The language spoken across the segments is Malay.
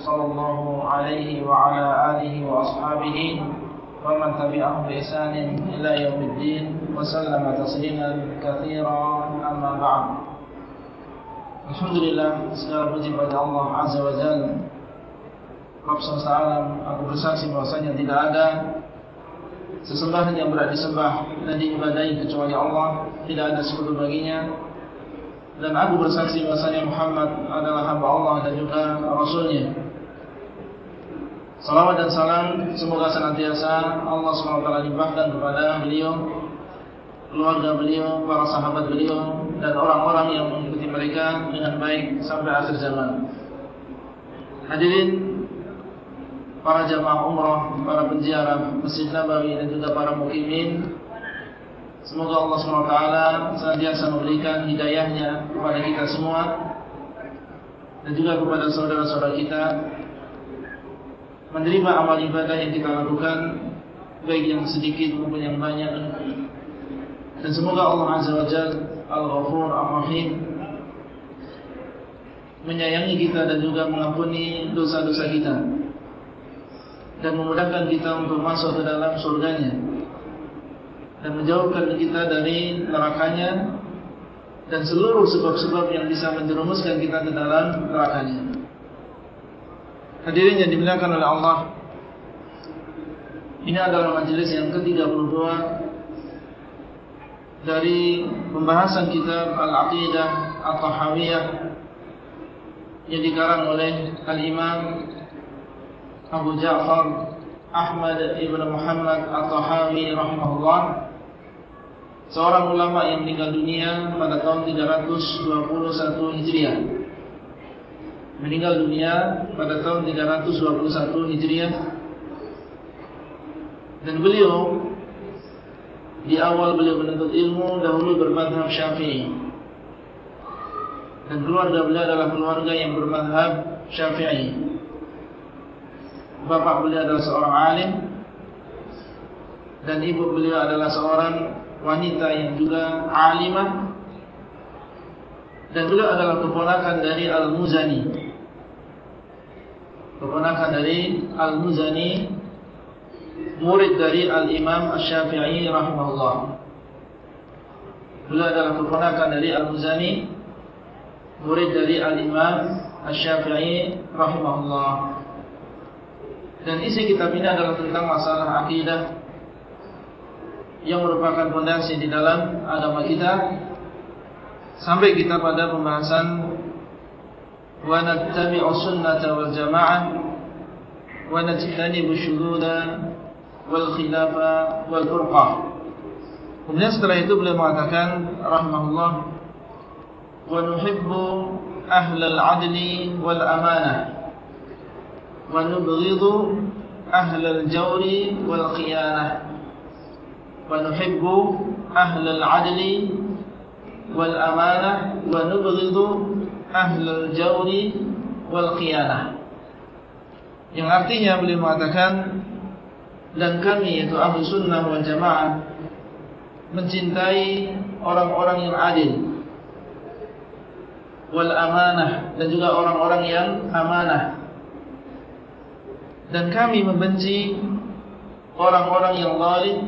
صلى الله عليه وعلى آله وأصحابه ومن تبعهم بإحسان إلى يوم الدين وسلم تسليما كثيرا أما بعد Alhamdulillah segala puji pada Allah Azza wa Jalla Rabb Salam Aku bersaksi bahwasanya tidak ada Sesembahan yang berat disembah Dan diibadai kecuali Allah Tidak ada sekutu baginya Dan aku bersaksi bahwasanya Muhammad adalah hamba Allah dan juga Rasulnya Salawat dan salam Semoga senantiasa Allah SWT limpahkan kepada beliau Keluarga beliau, para sahabat beliau Dan orang-orang yang mengikuti mereka dengan baik sampai akhir zaman. Hadirin Para jamaah umrah, para penziarah Masjid Nabawi dan juga para mukimin Semoga Allah SWT senantiasa memberikan hidayahnya kepada kita semua Dan juga kepada saudara-saudara kita Menerima amal ibadah yang kita lakukan Baik yang sedikit maupun yang banyak. Dan semoga Allah Azza wa Jal Al-Ghafur Ar-Rahim Menyayangi kita dan juga mengampuni dosa-dosa kita. Dan memudahkan kita untuk masuk ke dalam surganya. Dan menjauhkan kita dari nerakanya. Dan seluruh sebab-sebab yang bisa menjerumuskan kita ke dalam nerakanya Hadirin yang dimuliakan oleh Allah. Ini adalah majlis yang ke-32 Dari pembahasan kitab Al-Aqidah At-Tahawiyah Yang dikarang oleh Al-Imam Abu Ja'far Ahmad Ibn Muhammad At-Tahawi Rahimahullah. Seorang ulama yang meninggal dunia pada tahun 321 Hijriah meninggal dunia pada tahun 321 Hijriah. Dan beliau di awal beliau menuntut ilmu dahulu bermadhab syafi'i. Dan keluarga beliau adalah keluarga yang bermadhab syafi'i. Bapak beliau adalah seorang alim dan ibu beliau adalah seorang wanita yang juga alimah dan beliau adalah keponakan dari Al-Muzani keponakan dari Al-Muzani murid dari Al-Imam Asy-Syafi'i rahimahullah. Beliau adalah keponakan dari Al-Muzani murid dari Al-Imam Asy-Syafi'i rahimahullah. Dan isi kitab ini adalah tentang masalah akidah yang merupakan fondasi di dalam agama kita. Sampai kita pada pembahasan wa najtanibu syududa wal khilafa wal furqah kemudian setelah itu beliau mengatakan rahimahullah wa nuhibbu ahlal adli wal amanah wa nubghidu ahlal jawri wal khiyanah wa nuhibbu ahlal adli wal amanah wa nubghidu ahlul jawri wal khiyanah. Yang artinya beliau mengatakan dan kami yaitu ahlu sunnah wal jamaah mencintai orang-orang yang adil wal amanah dan juga orang-orang yang amanah. Dan kami membenci orang-orang yang zalim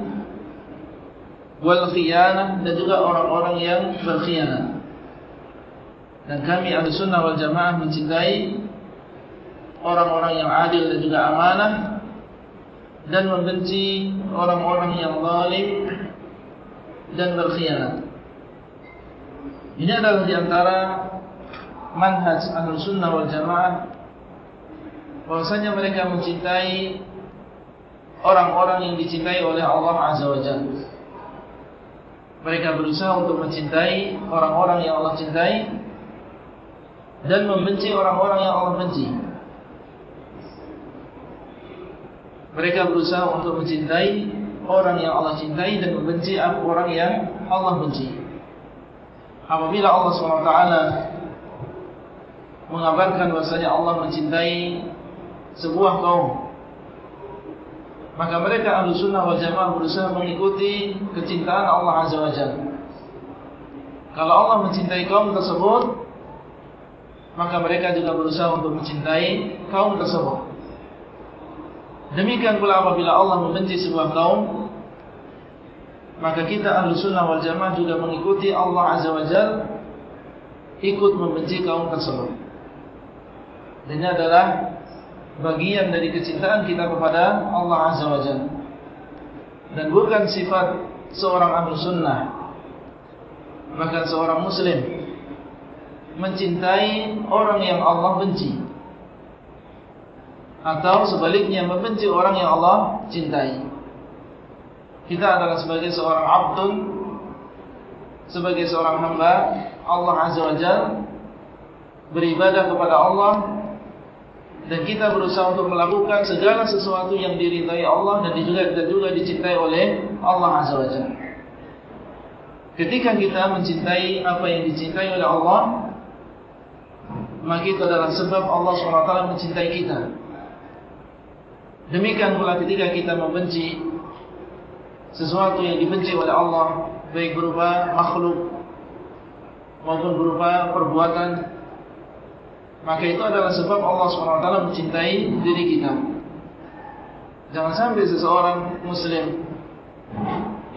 wal khiyanah dan juga orang-orang yang berkhianat dan kami ahli sunnah wal jamaah mencintai orang-orang yang adil dan juga amanah dan membenci orang-orang yang zalim dan berkhianat. Ini adalah di antara manhaj ahli sunnah wal jamaah bahwasanya mereka mencintai orang-orang yang dicintai oleh Allah Azza wa Jalla. Mereka berusaha untuk mencintai orang-orang yang Allah cintai dan membenci orang-orang yang Allah benci. Mereka berusaha untuk mencintai orang yang Allah cintai dan membenci orang yang Allah benci. Apabila Allah SWT mengabarkan bahasanya Allah mencintai sebuah kaum, maka mereka ahli sunnah wal jamaah berusaha mengikuti kecintaan Allah Azza wa Jalla. Kalau Allah mencintai kaum tersebut, maka mereka juga berusaha untuk mencintai kaum tersebut. Demikian pula apabila Allah membenci sebuah kaum Maka kita ahlu sunnah wal jamaah juga mengikuti Allah azza wa jal Ikut membenci kaum tersebut Dan ini adalah Bagian dari kecintaan kita kepada Allah azza wa jal Dan bukan sifat seorang ahlu sunnah Bahkan seorang muslim Mencintai orang yang Allah benci atau sebaliknya membenci orang yang Allah cintai. Kita adalah sebagai seorang abdun, sebagai seorang hamba Allah Azza wa Jal beribadah kepada Allah dan kita berusaha untuk melakukan segala sesuatu yang diridai Allah dan juga dan juga dicintai oleh Allah Azza wa. Ketika kita mencintai apa yang dicintai oleh Allah, maka itu adalah sebab Allah SWT mencintai kita. Demikian pula ketika kita membenci sesuatu yang dibenci oleh Allah baik berupa makhluk maupun berupa perbuatan maka itu adalah sebab Allah SWT mencintai diri kita jangan sampai seseorang muslim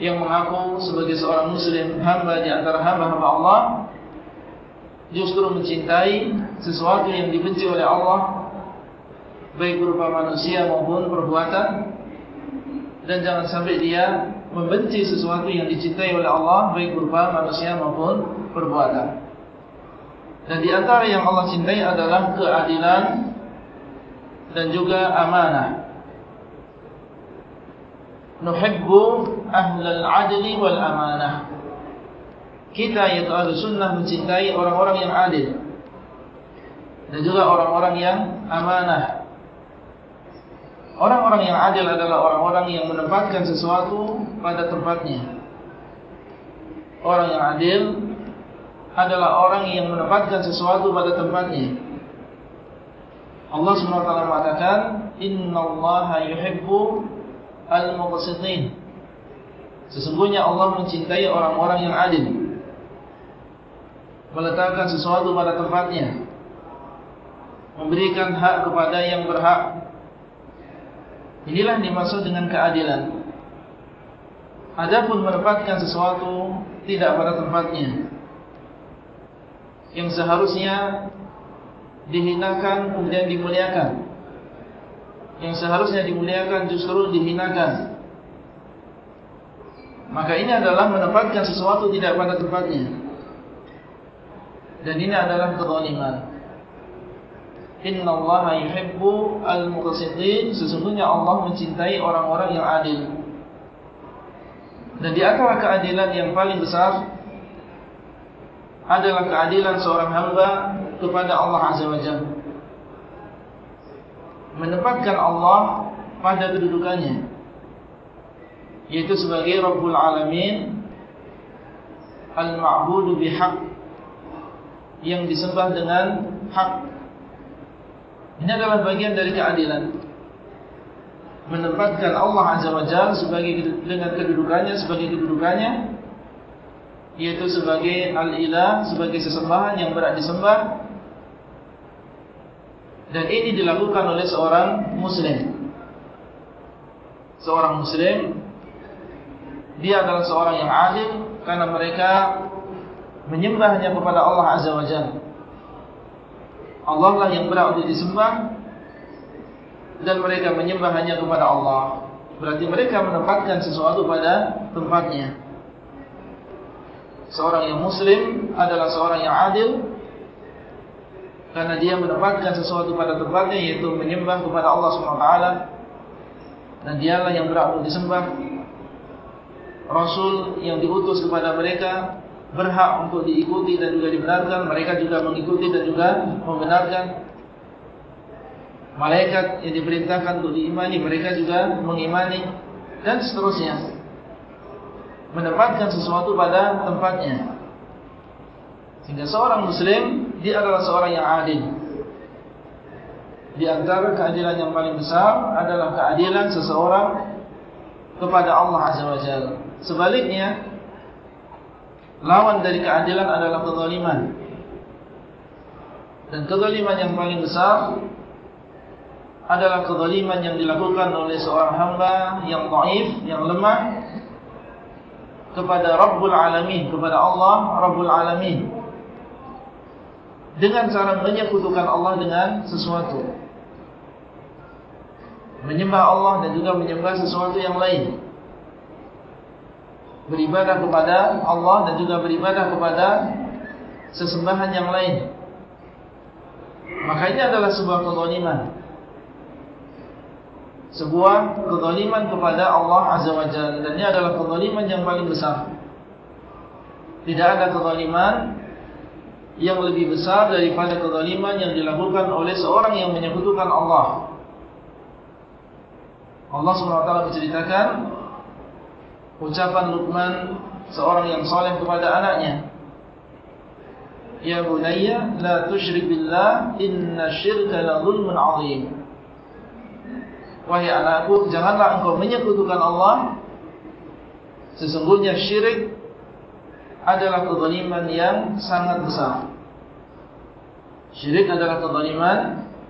yang mengaku sebagai seorang muslim hamba di antara hamba-hamba Allah justru mencintai sesuatu yang dibenci oleh Allah baik berupa manusia maupun perbuatan. Dan jangan sampai dia membenci sesuatu yang dicintai oleh Allah baik berupa manusia maupun perbuatan. Dan di antara yang Allah cintai adalah keadilan dan juga amanah. Nuhibbu ahlal adli wal amanah kita yaitu ahli sunnah mencintai orang-orang yang adil dan juga orang-orang yang amanah Orang-orang yang adil adalah orang-orang yang menempatkan sesuatu pada tempatnya. Orang yang adil adalah orang yang menempatkan sesuatu pada tempatnya. Allah SWT mengatakan, Inna Allah yuhibbu al-muqsitin. Sesungguhnya Allah mencintai orang-orang yang adil. Meletakkan sesuatu pada tempatnya. Memberikan hak kepada yang berhak Inilah dimaksud dengan keadilan. Adapun menempatkan sesuatu tidak pada tempatnya, yang seharusnya dihinakan kemudian dimuliakan, yang seharusnya dimuliakan justru dihinakan. Maka ini adalah menempatkan sesuatu tidak pada tempatnya, dan ini adalah kezaliman. Inna Allah yuhibbu al-muqsitin. Sesungguhnya Allah mencintai orang-orang yang adil. Dan di antara keadilan yang paling besar Adalah keadilan seorang hamba Kepada Allah Azza wa Jal Menempatkan Allah pada kedudukannya. Yaitu sebagai Rabbul Alamin. Al-Ma'budu bihaq Yang disembah dengan hak. Ini adalah bagian dari keadilan. Menempatkan Allah Azza wa Jal sebagai dengan kedudukannya Sebagai kedudukannya Yaitu sebagai Al-Ilah Sebagai sesembahan yang berat disembah. Dan ini dilakukan oleh seorang Muslim. Seorang Muslim. Dia adalah seorang yang adil Karena mereka Menyembahnya kepada Allah Azza wa Jalla Allah lah yang berat untuk disembah dan mereka menyembah hanya kepada Allah. Berarti mereka menempatkan sesuatu pada tempatnya. Seorang yang muslim adalah seorang yang adil karena dia menempatkan sesuatu pada tempatnya yaitu menyembah kepada Allah SWT dan dialah yang berat untuk disembah. Rasul yang diutus kepada mereka berhak untuk diikuti dan juga dibenarkan. Mereka juga mengikuti dan juga membenarkan Malaikat yang diperintahkan untuk diimani. Mereka juga mengimani Dan seterusnya. Menempatkan sesuatu pada tempatnya. Sehingga seorang muslim Dia adalah seorang yang adil. Di antara keadilan yang paling besar Adalah keadilan seseorang Kepada Allah Azza wa Jal Sebaliknya Lawan dari keadilan adalah kezaliman. Dan kezaliman yang paling besar adalah kezaliman yang dilakukan oleh seorang hamba yang taif, yang lemah kepada Rabbul Alamin, kepada Allah Rabbul Alamin. Dengan cara menyekutukan Allah dengan sesuatu. Menyembah Allah dan juga menyembah sesuatu yang lain beribadah kepada Allah dan juga beribadah kepada sesembahan yang lain maka ini adalah sebuah kezaliman sebuah kezaliman kepada Allah Azza wa Jalla dan ini adalah kezaliman yang paling besar. Tidak ada kezaliman yang lebih besar daripada kezaliman yang dilakukan oleh seorang yang menyekutukan Allah. Allah SWT menceritakan ucapan Luqman seorang yang saleh kepada anaknya. Ya bunayya la tusyrik billah inna syirka la zulmun 'adzim. Wahai anakku, janganlah engkau menyekutukan Allah. Sesungguhnya syirik adalah kezaliman yang sangat besar. Syirik adalah kezaliman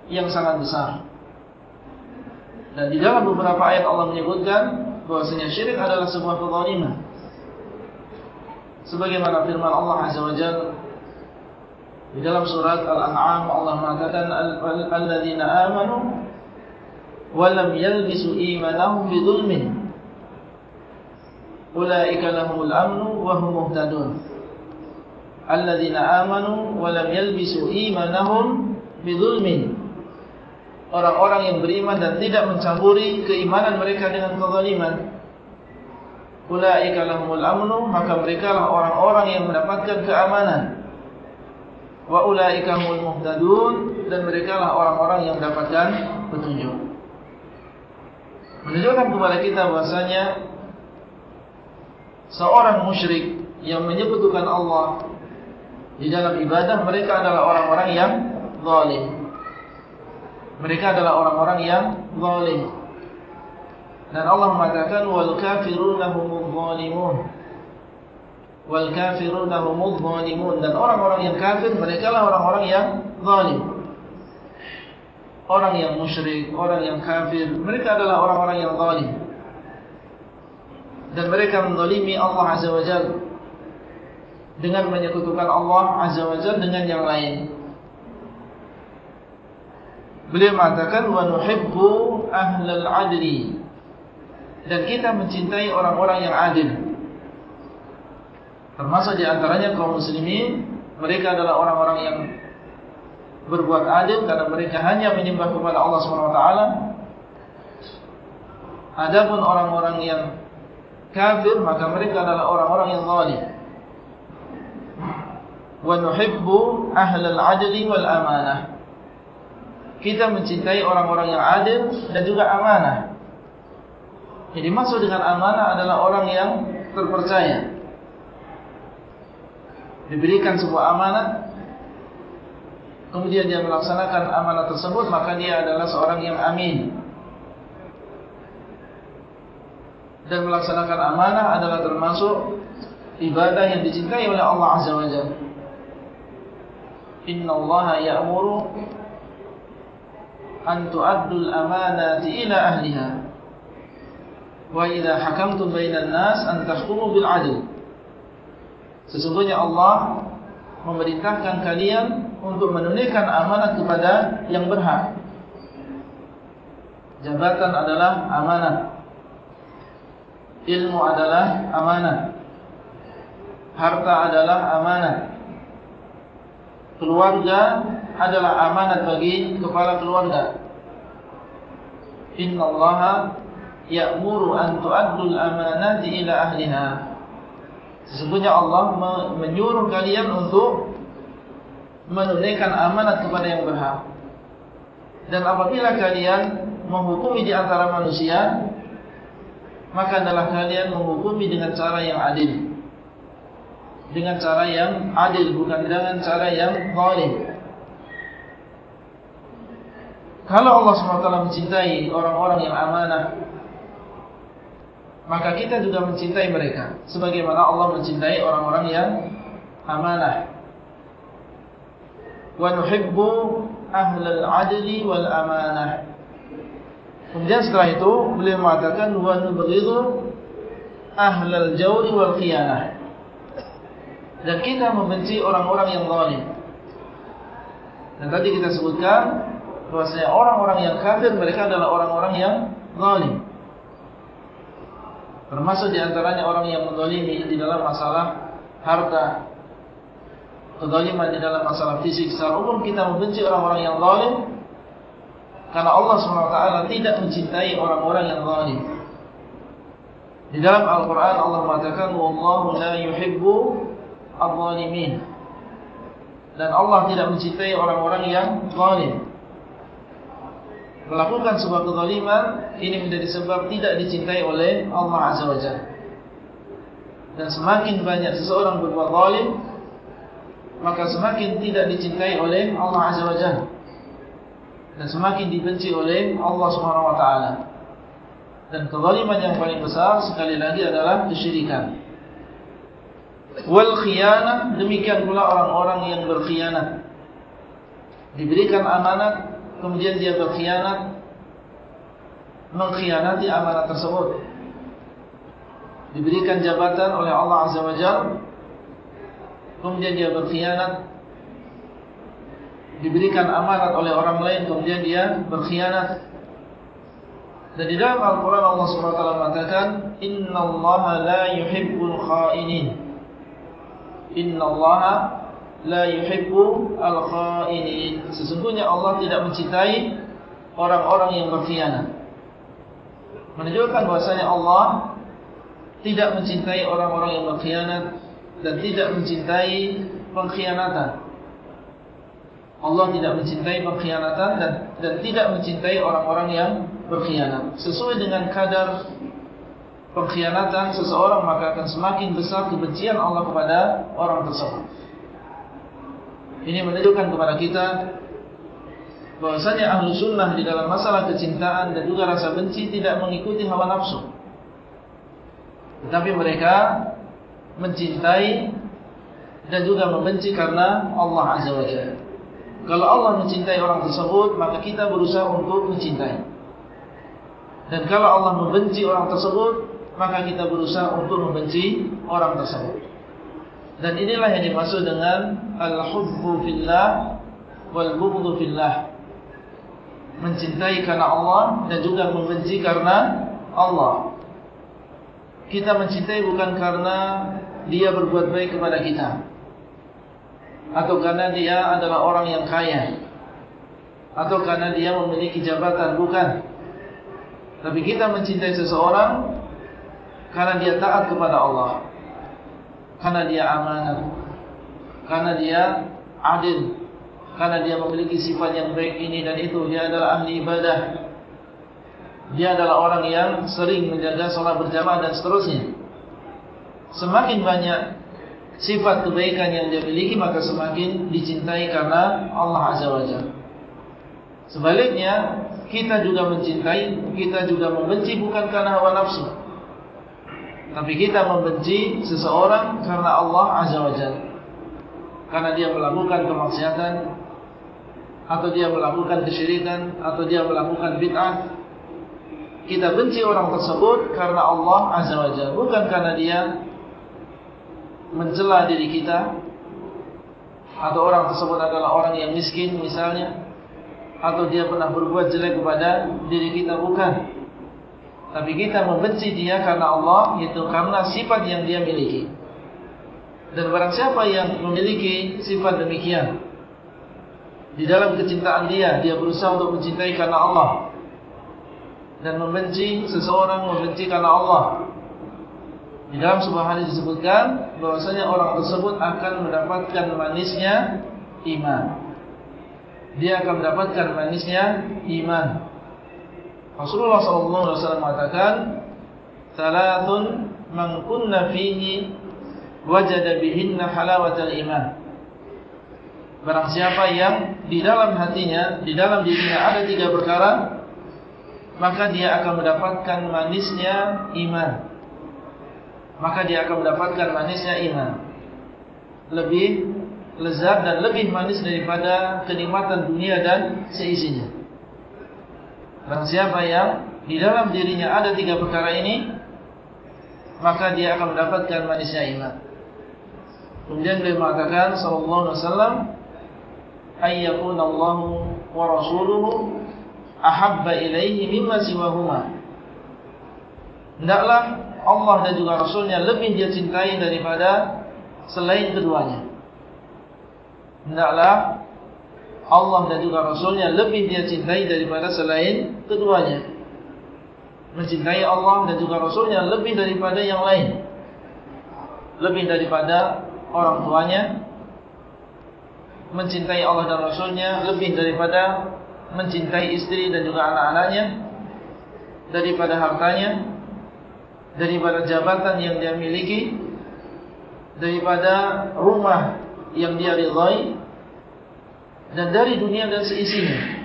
yang sangat besar. Dan di dalam beberapa ayat Allah menyebutkan bahwasanya syirik adalah sebuah kezaliman. Sebagaimana firman Allah Azza wa Jalla di dalam surat Al-An'am Allah mengatakan alladzina amanu ولم يلبسوا إيمانهم بظلم أولئك لهم الأمن وهم مهتدون الذين آمنوا ولم يلبسوا إيمانهم بظلم Orang-orang yang beriman dan tidak mencampuri keimanan mereka dengan kezaliman. Ulaika lahumul amnu Maka mereka lah orang-orang yang mendapatkan keamanan. Wa ulaika humul muhtadun Dan mereka lah orang-orang yang mendapatkan petunjuk. Menunjukkan kepada kita bahasanya seorang musyrik yang menyebutkan Allah di dalam ibadah mereka adalah orang-orang yang zalim. Mereka adalah orang-orang yang zalim. Dan Allah mengatakan wal kafiruna humudz zalimun. Wal kafiruna humudz zalimun dan orang-orang yang kafir mereka adalah orang-orang yang zalim orang yang musyrik, orang yang kafir, mereka adalah orang-orang yang zalim. Dan mereka menzalimi Allah Azza wa Jalla dengan menyekutukan Allah Azza wa Jalla dengan yang lain. Beliau mengatakan wa nuhibbu ahlal adli. Dan kita mencintai orang-orang yang adil. Termasuk di antaranya kaum muslimin, mereka adalah orang-orang yang berbuat adil karena mereka hanya menyembah kepada Allah SWT. Adapun orang-orang yang kafir maka mereka adalah orang-orang yang zalim. Wa nuhibbu ahlal adli wal amanah. Kita mencintai orang-orang yang adil dan juga amanah. Jadi maksud dengan amanah adalah orang yang terpercaya. Diberikan sebuah amanah kemudian dia melaksanakan amanah tersebut maka dia adalah seorang yang amin dan melaksanakan amanah adalah termasuk ibadah yang dicintai oleh Allah Azza wa Jalla Inna Allah ya'muru an tu'addul amanati ila ahliha wa idha hakamtum bainan nas an tahkumu bil adil Sesungguhnya Allah memerintahkan kalian untuk menunaikan amanah kepada yang berhak. Jabatan adalah amanah. Ilmu adalah amanah. Harta adalah amanah. Keluarga adalah amanah bagi kepala keluarga. Inna Allah ya'muru an tu'addul amanati ila ahliha. Sesungguhnya Allah menyuruh kalian untuk menunaikan amanat kepada yang berhak. Dan apabila kalian menghukumi di antara manusia Maka adalah kalian menghukumi dengan cara yang adil Dengan cara yang adil Bukan dengan cara yang zalim Kalau Allah SWT mencintai orang-orang yang amanah Maka kita juga mencintai mereka Sebagaimana Allah mencintai orang-orang yang amanah ahlal adli wal amanah. Kemudian setelah itu beliau mengatakan ahlal jawri wal khiyanah. Dan kita membenci orang-orang yang zalim. Dan tadi kita sebutkan bahwasanya orang-orang yang kafir mereka adalah orang-orang yang zalim. Termasuk di antaranya orang yang menzalimi di dalam masalah harta, kezaliman di dalam masalah fisik secara umum kita membenci orang-orang yang zalim karena Allah SWT tidak mencintai orang-orang yang zalim. Di dalam Al-Quran Allah mengatakan Wallahu la yuhibbu al-zalimin Dan Allah tidak mencintai orang-orang yang zalim Melakukan sebuah kezaliman Ini menjadi sebab tidak dicintai oleh Allah Azza wa Jalla Dan semakin banyak seseorang berbuat zalim maka semakin tidak dicintai oleh Allah Azza wa Jalla dan semakin dibenci oleh Allah Subhanahu wa taala. Dan kezaliman yang paling besar sekali lagi adalah kesyirikan. Wal khiyanah demikian pula orang-orang yang berkhianat. Diberikan amanat kemudian dia berkhianat mengkhianati amanat tersebut. Diberikan jabatan oleh Allah Azza wa Jalla kemudian dia berkhianat. Diberikan amanat oleh orang lain kemudian dia berkhianat. Dan di dalam Al-Quran Allah SWT mengatakan Inna Allah la yuhibbul khainin. Inna Allah la yuhibbul khainin Sesungguhnya Allah tidak mencintai Orang-orang yang berkhianat Menunjukkan bahasanya Allah Tidak mencintai orang-orang yang berkhianat dan tidak mencintai pengkhianatan. Allah tidak mencintai pengkhianatan dan dan tidak mencintai orang-orang yang berkhianat. Sesuai dengan kadar pengkhianatan seseorang maka akan semakin besar kebencian Allah kepada orang tersebut. Ini menunjukkan kepada kita bahwasanya ahlu sunnah di dalam masalah kecintaan dan juga rasa benci tidak mengikuti hawa nafsu. Tetapi mereka mencintai dan juga membenci karena Allah Azza wa Jalla. Kalau Allah mencintai orang tersebut, maka kita berusaha untuk mencintai. Dan kalau Allah membenci orang tersebut, maka kita berusaha untuk membenci orang tersebut. Dan inilah yang dimaksud dengan al-hubbu fillah wal bughdhu fillah. Mencintai karena Allah dan juga membenci karena Allah. Kita mencintai bukan karena dia berbuat baik kepada kita atau karena dia adalah orang yang kaya atau karena dia memiliki jabatan bukan tapi kita mencintai seseorang karena dia taat kepada Allah karena dia amanah. Karena dia adil. Karena dia memiliki sifat yang baik ini dan itu. Dia adalah ahli ibadah. Dia adalah orang yang sering menjaga salat berjamaah dan seterusnya. Semakin banyak sifat kebaikan yang dia miliki maka semakin dicintai karena Allah Azza wa Jalla. Sebaliknya, kita juga mencintai, kita juga membenci bukan karena hawa nafsu. Tapi kita membenci seseorang karena Allah Azza wa Jalla. Karena dia melakukan kemaksiatan atau dia melakukan kesyirikan atau dia melakukan bid'ah. Kita benci orang tersebut karena Allah Azza wa Jalla, bukan karena dia mencela diri kita atau orang tersebut adalah orang yang miskin misalnya atau dia pernah berbuat jelek kepada diri kita bukan tapi kita membenci dia karena Allah itu karena sifat yang dia miliki dan barang siapa yang memiliki sifat demikian di dalam kecintaan dia dia berusaha untuk mencintai karena Allah dan membenci seseorang membenci karena Allah di dalam sebuah hadis disebutkan bahwasanya orang tersebut akan mendapatkan manisnya iman. dia akan mendapatkan manisnya iman. Rasulullah SAW mengatakan, Salatun man kunna fihi wajada bihinna halawatal iman. Barang siapa yang di dalam hatinya, di dalam dirinya ada tiga perkara, maka dia akan mendapatkan manisnya iman. Maka dia akan mendapatkan manisnya iman. Lebih lezat dan lebih manis daripada kenikmatan dunia dan seisinya. Barang siapa yang di dalam dirinya ada tiga perkara ini, maka dia akan mendapatkan manisnya iman. Kemudian beliau mengatakan sallallahu alaihi wasallam ayyakun Allah wa rasuluhu ahabba ilaihi mimma siwahuma. Hendaklah Allah dan juga Rasulnya lebih dia cintai daripada selain keduanya. Hendaklah Allah dan juga Rasulnya lebih dia cintai daripada selain keduanya. Mencintai Allah dan juga Rasulnya lebih daripada yang lain. Lebih daripada orang tuanya. Mencintai Allah dan Rasulnya lebih daripada mencintai istri dan juga anak-anaknya. Daripada hartanya. Daripada jabatan yang dia miliki. Daripada rumah yang dia ridhai dan dari dunia dan seisinya.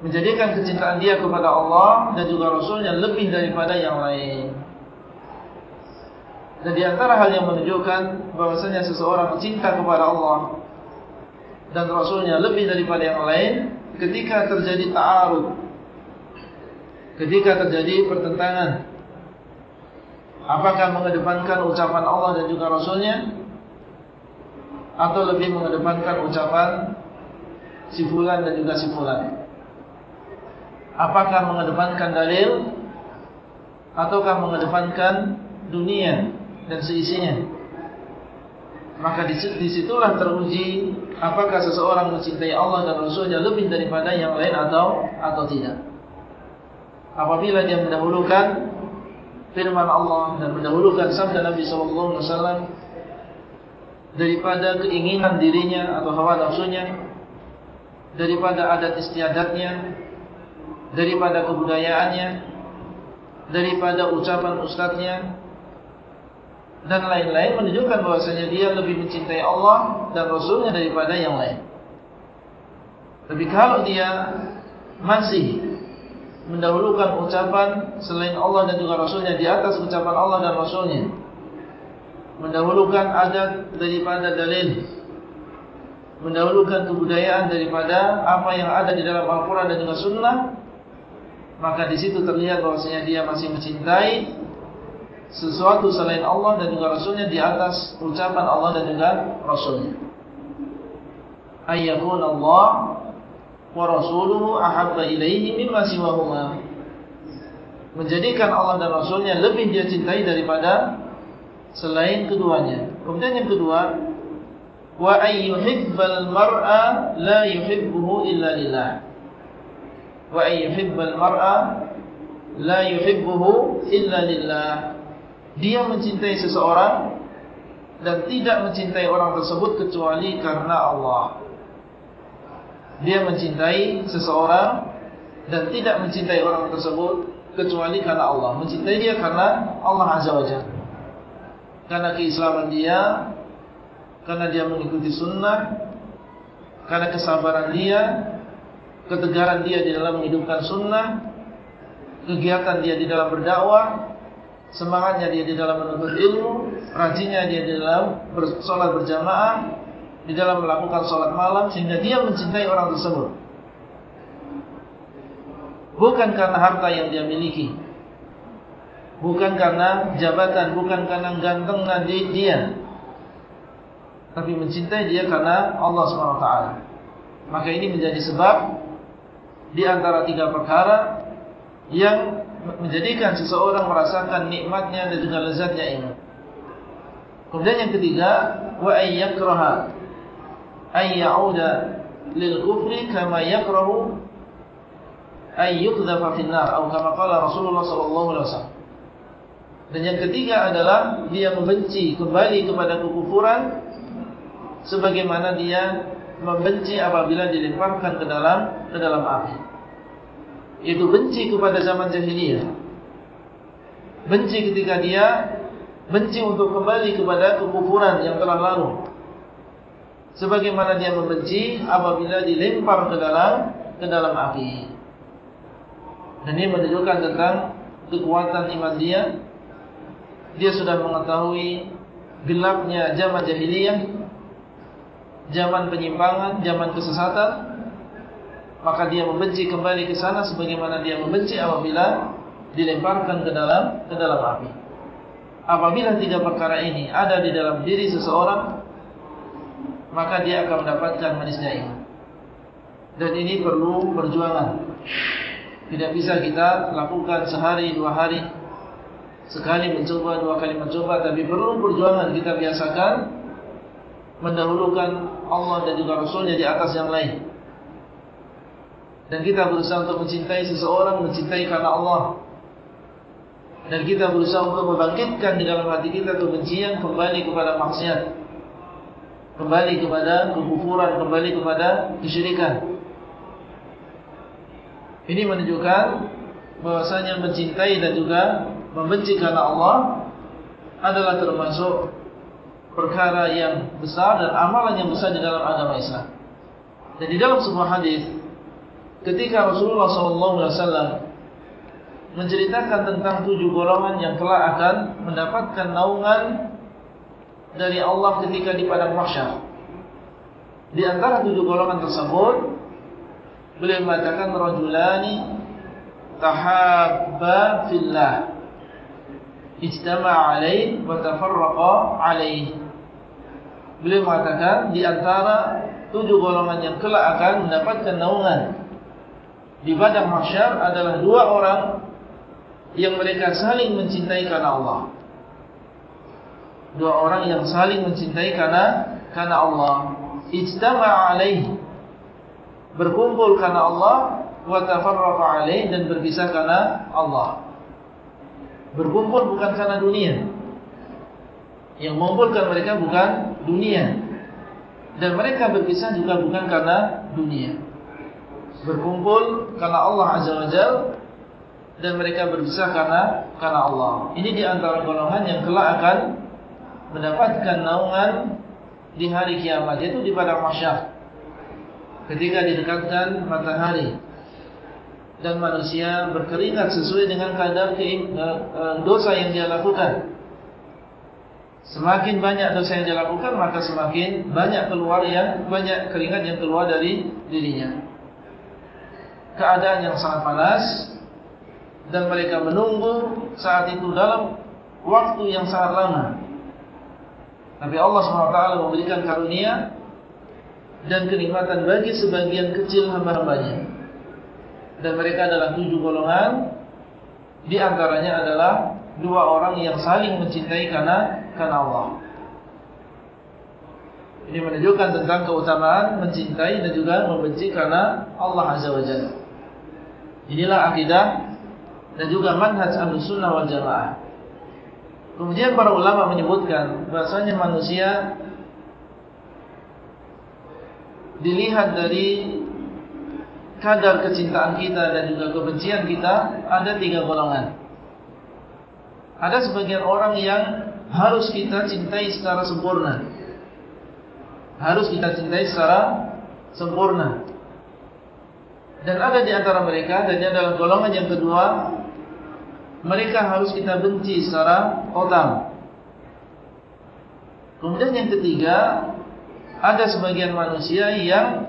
Menjadikan kecintaan dia kepada Allah dan juga Rasulnya lebih daripada yang lain. Dan di antara hal yang menunjukkan bahwasanya seseorang cinta kepada Allah dan Rasulnya lebih daripada yang lain ketika terjadi ta'arud ketika terjadi pertentangan apakah mengedepankan ucapan Allah dan juga Rasulnya atau lebih mengedepankan ucapan si fulan dan juga si fulan apakah mengedepankan dalil ataukah mengedepankan dunia dan seisinya? Maka disitulah teruji apakah seseorang mencintai Allah dan Rasulnya lebih daripada yang lain atau atau tidak. Apabila dia mendahulukan firman Allah dan mendahulukan sabda Nabi SAW daripada keinginan dirinya atau hawa nafsunya daripada adat istiadatnya daripada kebudayaannya daripada ucapan ustadznya dan lain-lain menunjukkan bahwasanya dia lebih mencintai Allah dan Rasulnya daripada yang lain. Tapi kalau dia masih mendahulukan ucapan selain Allah dan juga Rasulnya di atas ucapan Allah dan Rasulnya mendahulukan adat daripada dalil. Mendahulukan kebudayaan daripada apa yang ada di dalam Al-Quran dan juga Sunnah. Maka di situ terlihat bahwasanya dia masih mencintai sesuatu selain Allah dan juga Rasulnya di atas ucapan Allah dan juga Rasulnya. Ayyakun Allah wa Rasuluhu ahabba ilaihi mimma siwahuma. Menjadikan Allah dan Rasulnya lebih dia cintai daripada selain keduanya. Kemudian yang kedua, wa ayyuhibbal mar'a la yuhibbuhu illa lillah. Wa ayyuhibbal mar'a la yuhibbuhu illa lillah. Dia mencintai seseorang dan tidak mencintai orang tersebut kecuali karena Allah. Dia mencintai seseorang dan tidak mencintai orang tersebut kecuali karena Allah. Mencintai dia karena Allah Azza wa Jalla karena keislaman dia, karena dia mengikuti sunnah, karena kesabaran dia, ketegaran dia di dalam menghidupkan sunnah, kegiatan dia di dalam berdakwah, semangatnya dia di dalam menuntut ilmu, rajinnya dia di dalam bersolat berjamaah, di dalam melakukan solat malam, sehingga dia mencintai orang tersebut. Bukan karena harta yang dia miliki, bukan karena jabatan, bukan karena ganteng nadi dia, tapi mencintai dia karena Allah SWT. Maka ini menjadi sebab di antara tiga perkara yang menjadikan seseorang merasakan nikmatnya dan juga lezatnya iman. Kemudian yang ketiga, wa ayyakraha ayyauda lil kufri kama yakrahu ayyukdhafa fi an-nar atau kama qala Rasulullah wasallam. Dan yang ketiga adalah dia membenci kembali kepada kekufuran sebagaimana dia membenci apabila dilemparkan ke dalam ke dalam api. Itu benci kepada zaman jahiliyah. Benci ketika dia benci untuk kembali kepada kekufuran yang telah lalu. Sebagaimana dia membenci apabila dilempar ke dalam ke dalam api. Dan ini menunjukkan tentang kekuatan iman dia. Dia sudah mengetahui gelapnya zaman jahiliyah zaman penyimpangan, zaman kesesatan, maka dia membenci kembali ke sana sebagaimana dia membenci apabila dilemparkan ke dalam ke dalam api. Apabila tiga perkara ini ada di dalam diri seseorang, maka dia akan mendapatkan manisnya iman. Dan ini perlu perjuangan. Tidak bisa kita lakukan sehari dua hari, sekali mencoba dua kali mencoba, tapi perlu perjuangan kita biasakan mendahulukan Allah dan juga Rasulnya di atas yang lain. Dan kita berusaha untuk mencintai seseorang, mencintai karena Allah. Dan kita berusaha untuk membangkitkan di dalam hati kita kebencian kembali kepada maksiat. Kembali kepada kekufuran, kembali kepada kesyirikan. Ini menunjukkan bahwasanya mencintai dan juga membenci karena Allah adalah termasuk perkara yang besar dan amalan yang besar di dalam agama Islam. Dan di dalam sebuah hadis, ketika Rasulullah SAW menceritakan tentang tujuh golongan yang telah akan mendapatkan naungan dari Allah ketika di padang mahsyar. Di antara tujuh golongan tersebut, beliau mengatakan rajulani tahabba fillah ijtama'a alaih wa tafarraqa alaih. Beliau mengatakan di antara tujuh golongan yang kelak akan mendapatkan naungan di padang mahsyar adalah dua orang yang mereka saling mencintai karena Allah. Dua orang yang saling mencintai karena karena Allah. Ijtama'a alaih. Berkumpul karena Allah wa tafarraqa alaih dan berpisah karena Allah berkumpul bukan karena dunia. Yang mengumpulkan mereka bukan dunia. Dan mereka berpisah juga bukan karena dunia. Berkumpul karena Allah Azza wa Jal dan mereka berpisah karena karena Allah. Ini di antara golongan yang kelak akan mendapatkan naungan di hari kiamat yaitu di padang mahsyar. Ketika didekatkan matahari dan manusia berkeringat sesuai dengan kadar eh, eh, dosa yang dia lakukan. Semakin banyak dosa yang dia lakukan, maka semakin banyak keluar yang banyak keringat yang keluar dari dirinya. Keadaan yang sangat panas dan mereka menunggu saat itu dalam waktu yang sangat lama. Tapi Allah SWT memberikan karunia dan kenikmatan bagi sebagian kecil hamba-hambanya dan mereka adalah tujuh golongan di antaranya adalah dua orang yang saling mencintai karena karena Allah. Ini menunjukkan tentang keutamaan mencintai dan juga membenci karena Allah Azza wa Jalla. Inilah akidah dan juga manhaj Ahlussunnah wal Jamaah. Kemudian para ulama menyebutkan bahasanya manusia dilihat dari kadar kecintaan kita dan juga kebencian kita ada tiga golongan. Ada sebagian orang yang harus kita cintai secara sempurna. Harus kita cintai secara sempurna. Dan ada di antara mereka, dan ini adalah golongan yang kedua, mereka harus kita benci secara total. Kemudian yang ketiga, ada sebagian manusia yang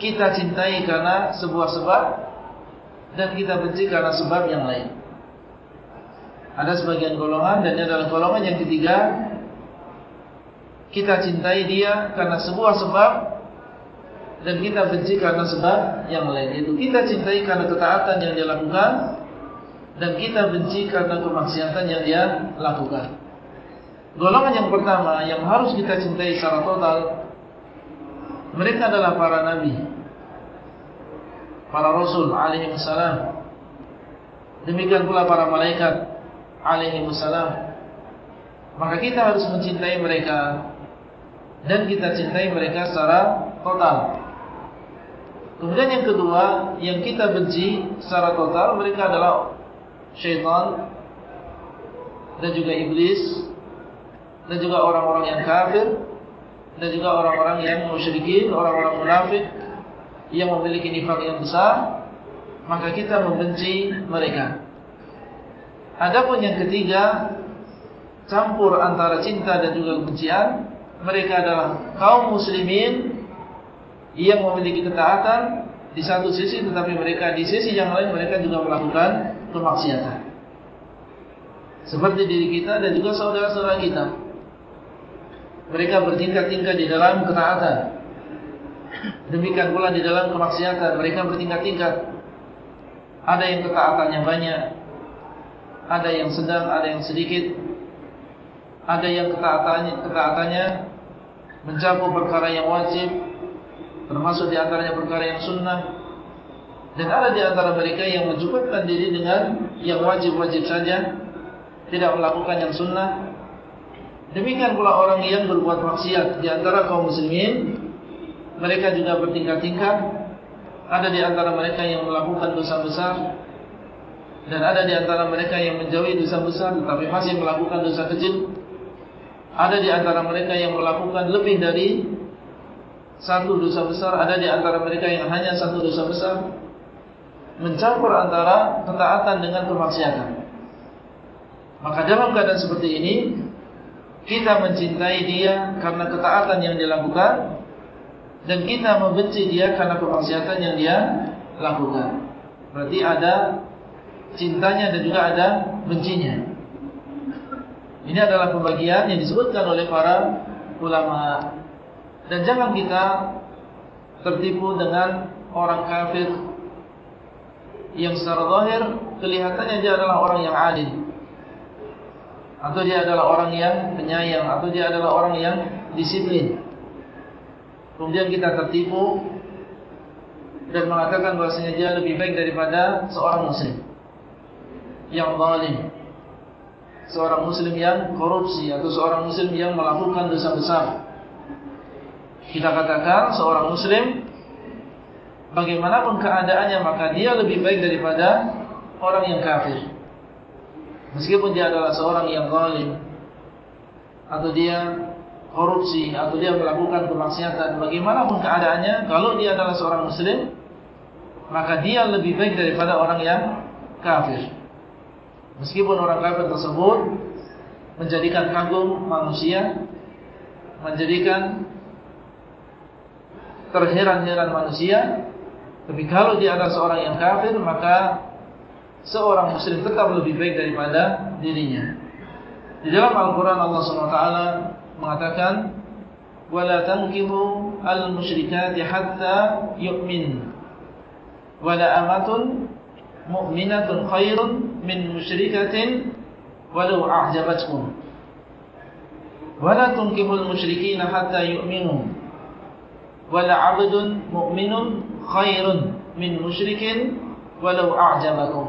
kita cintai karena sebuah sebab dan kita benci karena sebab yang lain. Ada sebagian golongan dan ini adalah golongan yang ketiga kita cintai dia karena sebuah sebab dan kita benci karena sebab yang lain. Itu kita cintai karena ketaatan yang dia lakukan dan kita benci karena kemaksiatan yang dia lakukan. Golongan yang pertama yang harus kita cintai secara total mereka adalah para nabi. Para rasul alaihi wassalam. Demikian pula para malaikat alaihi wassalam. Maka kita harus mencintai mereka. Dan kita cintai mereka secara total. Kemudian yang kedua, yang kita benci secara total mereka adalah syaitan dan juga iblis dan juga orang-orang yang kafir dan juga orang-orang yang musyrikin, orang-orang munafik yang memiliki nifak yang besar, maka kita membenci mereka. Adapun yang ketiga, campur antara cinta dan juga kebencian, mereka adalah kaum muslimin yang memiliki ketaatan di satu sisi, tetapi mereka di sisi yang lain mereka juga melakukan kemaksiatan. Seperti diri kita dan juga saudara-saudara kita. Mereka bertingkat-tingkat di dalam ketaatan. Demikian pula di dalam kemaksiatan, mereka bertingkat-tingkat. Ada yang ketaatannya banyak, ada yang sedang, ada yang sedikit. Ada yang ketaatannya, ketaatannya mencakup perkara yang wajib, termasuk di antaranya perkara yang sunnah. Dan ada di antara mereka yang mencukupkan diri dengan yang wajib-wajib saja, tidak melakukan yang sunnah. Demikian pula orang yang berbuat maksiat di antara kaum muslimin, mereka juga bertingkat-tingkat. Ada di antara mereka yang melakukan dosa besar, dan ada di antara mereka yang menjauhi dosa besar tetapi masih melakukan dosa kecil. Ada di antara mereka yang melakukan lebih dari satu dosa besar. Ada di antara mereka yang hanya satu dosa besar. Mencampur antara ketaatan dengan kemaksiatan. Maka dalam keadaan seperti ini, kita mencintai dia karena ketaatan yang dilakukan. Dan kita membenci dia karena kemaksiatan yang dia lakukan. Berarti ada cintanya dan juga ada bencinya. Ini adalah pembagian yang disebutkan oleh para ulama. Dan jangan kita tertipu dengan orang kafir yang secara zahir kelihatannya dia adalah orang yang adil. Atau dia adalah orang yang penyayang atau dia adalah orang yang disiplin. Kemudian kita tertipu dan mengatakan bahasanya dia lebih baik daripada seorang muslim yang zalim seorang muslim yang korupsi atau seorang muslim yang melakukan dosa besar kita katakan seorang muslim bagaimanapun keadaannya maka dia lebih baik daripada orang yang kafir meskipun dia adalah seorang yang zalim atau dia korupsi atau dia melakukan kemaksiatan bagaimanapun keadaannya kalau dia adalah seorang muslim maka dia lebih baik daripada orang yang kafir. Meskipun orang kafir tersebut menjadikan kagum manusia, menjadikan terheran-heran manusia, tapi kalau dia adalah seorang yang kafir, maka seorang muslim tetap lebih baik daripada dirinya. Di dalam Al-Quran Allah SWT mengatakan, وَلَا تَنْكِبُوا الْمُشْرِكَاتِ حَتَّى يُؤْمِنْ وَلَا أَمَةٌ مُؤْمِنَةٌ خَيْرٌ مِنْ مُشْرِكَةٍ وَلَوْ أَعْجَبَتْكُمْ وَلَا تُنْكِبُوا الْمُشْرِكِينَ حَتَّى يُؤْمِنُوا وَلَا عَبْدٌ مُؤْمِنٌ خَيْرٌ مِنْ مُشْرِكٍ وَلَوْ أَعْجَبَكُمْ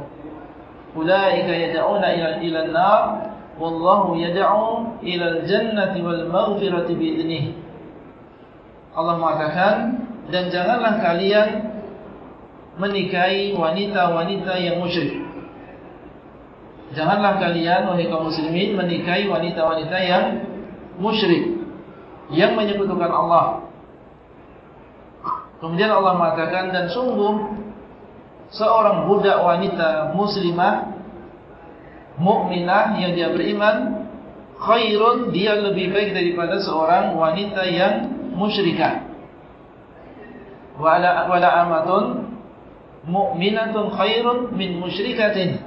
ulaika yad'una ila an-nar wallahu yad'u ila al-jannati wal maghfirati bi idnihi Allah mengatakan dan janganlah kalian menikahi wanita-wanita yang musyrik Janganlah kalian wahai kaum muslimin menikahi wanita-wanita yang musyrik yang menyekutukan Allah. Kemudian Allah mengatakan dan sungguh seorang budak wanita muslimah mukminah yang dia beriman khairun dia lebih baik daripada seorang wanita yang musyrikah. Wala wala amatun mu'minatun khairun min musyrikatin.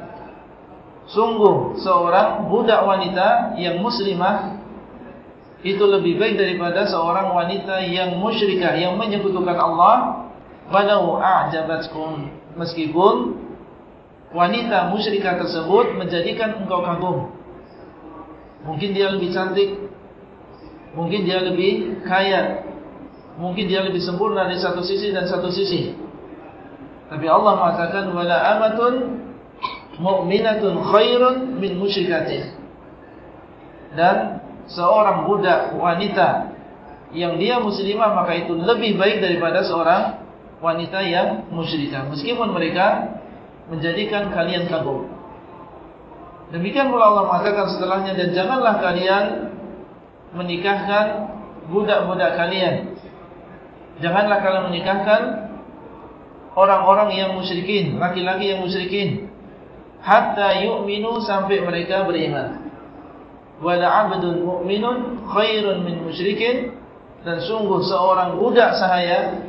Sungguh seorang budak wanita yang muslimah itu lebih baik daripada seorang wanita yang musyrikah yang menyekutukan Allah walau a'jabatkum meskipun wanita musyrikah tersebut menjadikan engkau kagum. Mungkin dia lebih cantik. Mungkin dia lebih kaya. Mungkin dia lebih sempurna di satu sisi dan satu sisi. Tapi Allah mengatakan wala amatun mu'minatun khairun min musyrikatin dan seorang budak wanita yang dia muslimah maka itu lebih baik daripada seorang wanita yang musyrikah meskipun mereka menjadikan kalian kagum. Demikian pula Allah mengatakan setelahnya dan janganlah kalian menikahkan budak-budak kalian. Janganlah kalian menikahkan orang-orang yang musyrikin laki-laki yang musyrikin. Hatta yu'minu sampai mereka beriman. Wala 'abdun mu'minun khairun min musyrikin. Dan sungguh seorang budak sahaya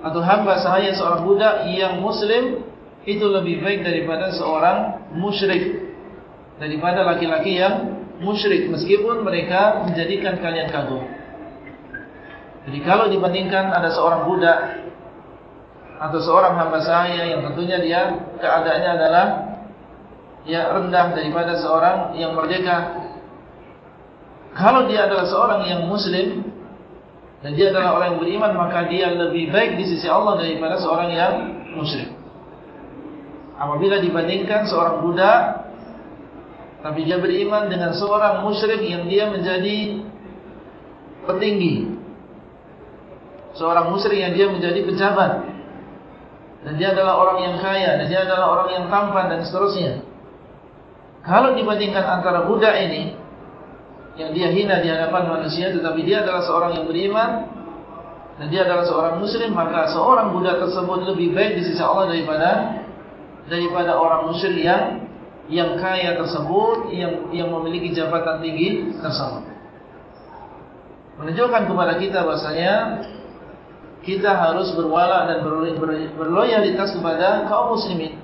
atau hamba sahaya seorang budak yang muslim itu lebih baik daripada seorang musyrik. Daripada laki-laki yang musyrik meskipun mereka menjadikan kalian kagum. Jadi kalau dibandingkan ada seorang budak atau seorang hamba sahaya yang tentunya dia keadaannya adalah ya rendah daripada seorang yang merdeka. Kalau dia adalah seorang yang muslim dan dia adalah orang yang beriman maka dia lebih baik di sisi Allah daripada seorang yang musyrik. Apabila dibandingkan seorang budak tapi dia beriman dengan seorang musyrik yang dia menjadi petinggi. Seorang musyrik yang dia menjadi pejabat. Dan dia adalah orang yang kaya dan dia adalah orang yang tampan dan seterusnya. Kalau dibandingkan antara budak ini yang dia hina di hadapan manusia tetapi dia adalah seorang yang beriman dan dia adalah seorang muslim maka seorang budak tersebut lebih baik di sisi Allah daripada daripada orang musyrik yang yang kaya tersebut yang yang memiliki jabatan tinggi tersebut. Menunjukkan kepada kita bahasanya kita harus berwala dan berloyalitas kepada kaum muslimin.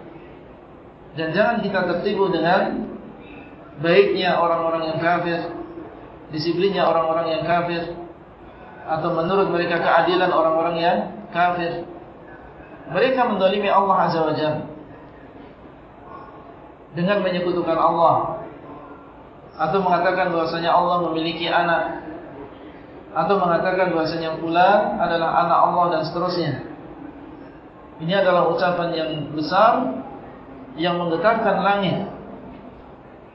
Dan jangan kita tertipu dengan baiknya orang-orang yang kafir disiplinnya orang-orang yang kafir atau menurut mereka keadilan orang-orang yang kafir. Mereka mendolimi Allah Azza wa Jalla dengan menyekutukan Allah atau mengatakan bahwasanya Allah memiliki anak atau mengatakan bahwasanya fulan adalah anak Allah dan seterusnya. Ini adalah ucapan yang besar yang menggetarkan langit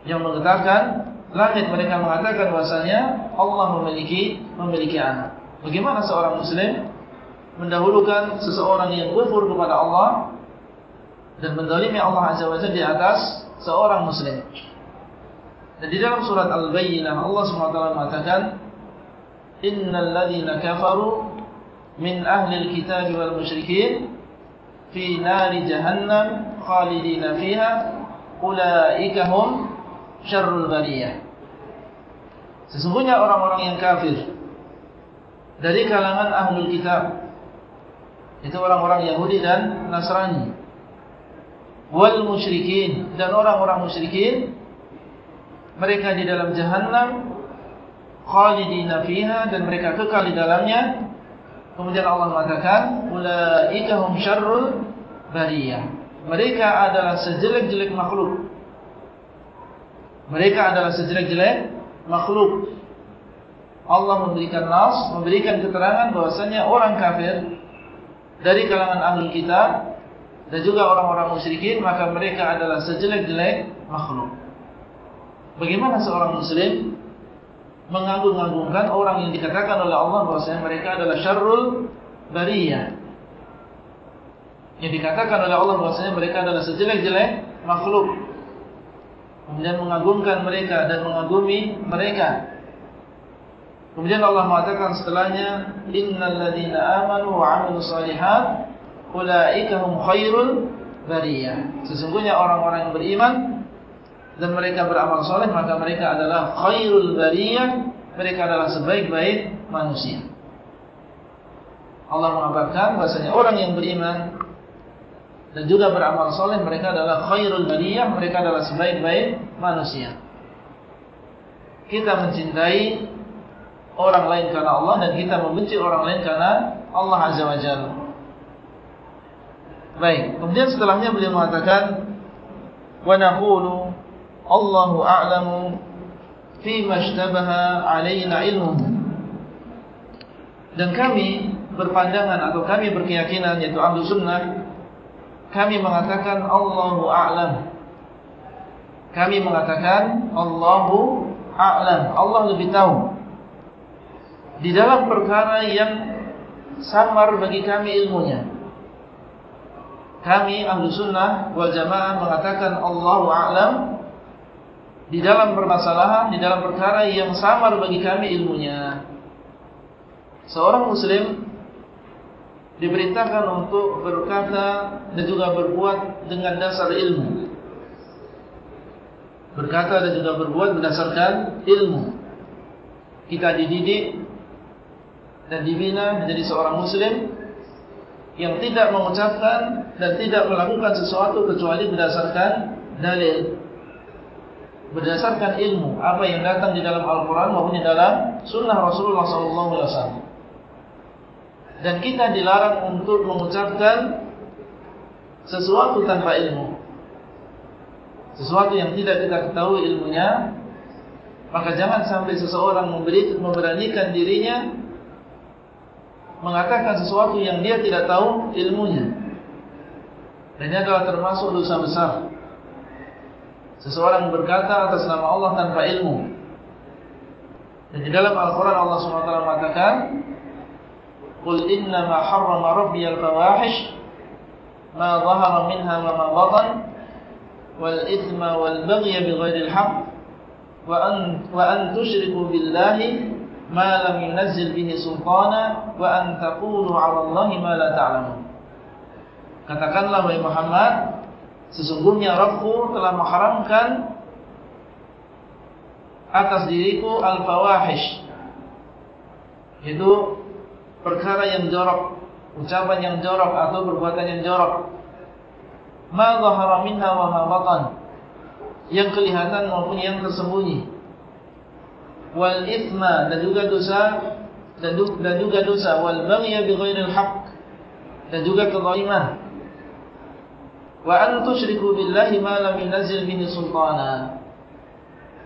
yang menggetarkan langit mereka mengatakan bahasanya Allah memiliki memiliki anak. Bagaimana seorang muslim mendahulukan seseorang yang kufur kepada Allah dan mendalimi Allah Azza wa Jalla di atas seorang muslim. Dan di dalam surat Al-Bayyinah Allah SWT mengatakan Innal ladhina kafaru min ahli al-kitab wal musyrikin fi nari jahannam khalidina fiha ulaika hum syarrul bariyah. Sesungguhnya orang-orang yang kafir dari kalangan ahlul kitab itu orang-orang Yahudi dan Nasrani. Wal musyrikin dan orang-orang musyrikin mereka di dalam jahannam khalidina fiha dan mereka kekal di dalamnya. Kemudian Allah mengatakan ulaika hum syarrul bariyah mereka adalah sejelek-jelek makhluk mereka adalah sejelek-jelek makhluk. Allah memberikan nas, memberikan keterangan bahwasanya orang kafir dari kalangan ahli kitab dan juga orang-orang musyrikin maka mereka adalah sejelek-jelek makhluk. Bagaimana seorang muslim mengagung-agungkan orang yang dikatakan oleh Allah bahwasanya mereka adalah syarrul bariyah. Yang dikatakan oleh Allah bahwasanya mereka adalah sejelek-jelek makhluk kemudian mengagungkan mereka dan mengagumi mereka. Kemudian Allah mengatakan setelahnya, Innal ladhina amanu wa amilu salihat, ulaika hum khairul bariyah. Sesungguhnya orang-orang yang beriman dan mereka beramal soleh, maka mereka adalah khairul bariyah, mereka adalah sebaik-baik manusia. Allah mengabarkan bahasanya orang yang beriman dan juga beramal soleh mereka adalah khairul bariyah mereka adalah sebaik-baik manusia. Kita mencintai orang lain karena Allah dan kita membenci orang lain karena Allah azza wajalla baik kemudian setelahnya beliau mengatakan wa naqulu Allahu a'lamu fi mashtabaha alaina ilmu dan kami berpandangan atau kami berkeyakinan yaitu ahlu sunnah kami mengatakan Allahu a'lam. Kami mengatakan Allahu a'lam. Allah lebih tahu. di dalam perkara yang samar bagi kami ilmunya. Kami ahlu sunnah wal jamaah mengatakan Allahu a'lam di dalam permasalahan, di dalam perkara yang samar bagi kami ilmunya. Seorang muslim diperintahkan untuk berkata dan juga berbuat dengan dasar ilmu. Berkata dan juga berbuat berdasarkan ilmu. Kita dididik dan dibina menjadi seorang muslim yang tidak mengucapkan dan tidak melakukan sesuatu kecuali berdasarkan dalil berdasarkan ilmu apa yang datang di dalam Al-Quran maupun di dalam Sunnah Rasulullah SAW dan kita dilarang untuk mengucapkan sesuatu tanpa ilmu sesuatu yang tidak kita ketahui ilmunya maka jangan sampai seseorang memberi, memberanikan dirinya mengatakan sesuatu yang dia tidak tahu ilmunya. Dan ini adalah termasuk dosa besar. Seseorang berkata atas nama Allah tanpa ilmu. Dan di dalam Al-Quran Allah SWT mengatakan, Qul innama harrama rabbi al-fawahish, ma zahara minha wa ma batan, wal ithma wal baghya bi ghairil haq, wa an, wa an tushriku billahi ma lam yunzil bihi sultana wa an taqulu 'ala Allahi ma la ta'lamun. Katakanlah wahai Muhammad, sesungguhnya Rabbku telah mengharamkan atas diriku al-fawahish. Itu perkara yang jorok, ucapan yang jorok atau perbuatan yang jorok. Ma zahara minha wa ma batan. Yang kelihatan maupun yang tersembunyi. Wal ithma dan juga dosa dan, juga dosa. Wal baghya bi ghairil haqq dan juga kezaliman. Wa an tusyriku billahi ma lam yunzil bihi sultana.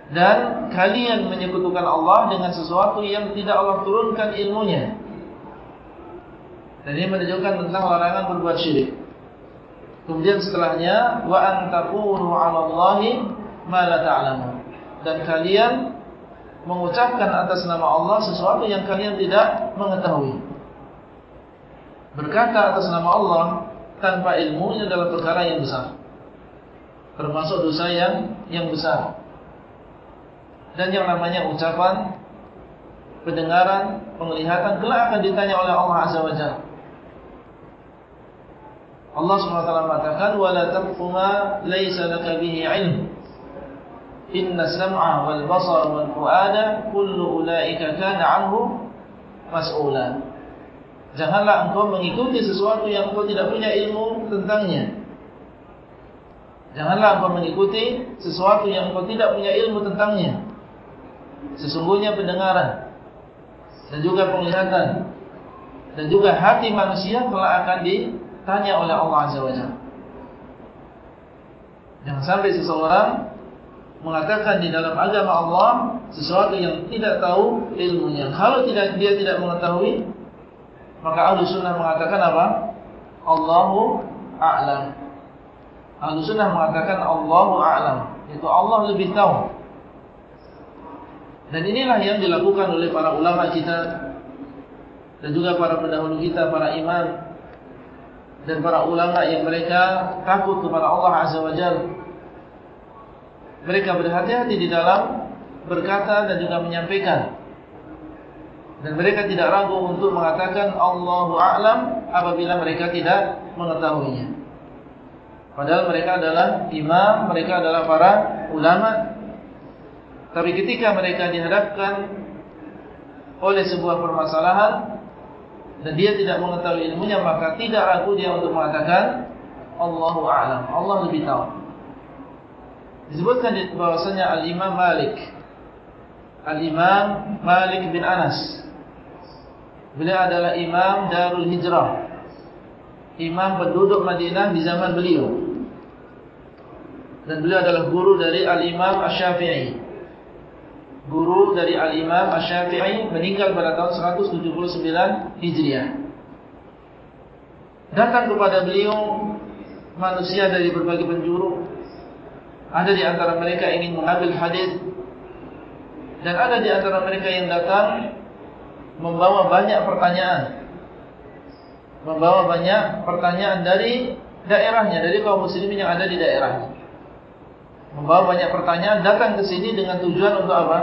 Dan kalian menyekutukan Allah dengan sesuatu yang tidak Allah turunkan ilmunya dan ini menunjukkan tentang larangan berbuat syirik kemudian setelahnya wa an taqulu 'ala Allahi ma la ta'lamun dan kalian mengucapkan atas nama Allah sesuatu yang kalian tidak mengetahui. Berkata atas nama Allah tanpa ilmu ini adalah perkara yang besar. Termasuk dosa yang yang besar. Dan yang namanya ucapan, pendengaran, penglihatan kelak akan ditanya oleh Allah Azza wa Jalla. Allah SWT mengatakan laysa laka bihi 'ilm. Inna sam'a wal basar wal fu'ada kullu ulaika kana 'anhu mas'ula. Janganlah engkau mengikuti sesuatu yang engkau tidak punya ilmu tentangnya. Janganlah engkau mengikuti sesuatu yang engkau tidak punya ilmu tentangnya. Sesungguhnya pendengaran dan juga penglihatan dan juga hati manusia telah akan ditanya oleh Allah Azza wa Jalla jangan sampai seseorang mengatakan di dalam agama Allah sesuatu yang tidak tahu ilmunya. Kalau tidak dia tidak mengetahui, maka ahlu sunnah mengatakan apa? Allahu a'lam. Ahlu sunnah mengatakan Allahu a'lam. Itu Allah lebih tahu. Dan inilah yang dilakukan oleh para ulama kita dan juga para pendahulu kita, para imam dan para ulama yang mereka takut kepada Allah Azza wa Jalla mereka berhati-hati di dalam berkata dan juga menyampaikan. Dan mereka tidak ragu untuk mengatakan Allahu a'lam apabila mereka tidak mengetahuinya. Padahal mereka adalah imam, mereka adalah para ulama. Tapi ketika mereka dihadapkan oleh sebuah permasalahan dan dia tidak mengetahui ilmunya, maka tidak ragu dia untuk mengatakan Allahu a'lam. Allah lebih tahu. Disebutkan bahwasanya Al-Imam Malik. Al-Imam Malik bin Anas. Beliau adalah Imam Darul Hijrah. Imam penduduk Madinah di zaman beliau. Dan beliau adalah guru dari Al-Imam Ash-Syafi'i Guru dari Al-Imam Ash-Syafi'i Meninggal pada tahun 179 Hijriah Datang kepada beliau Manusia dari berbagai penjuru ada di antara mereka ingin mengambil hadis dan ada di antara mereka yang datang membawa banyak pertanyaan. Membawa banyak pertanyaan dari daerahnya, dari kaum muslimin yang ada di daerahnya. Membawa banyak pertanyaan datang ke sini dengan tujuan untuk apa?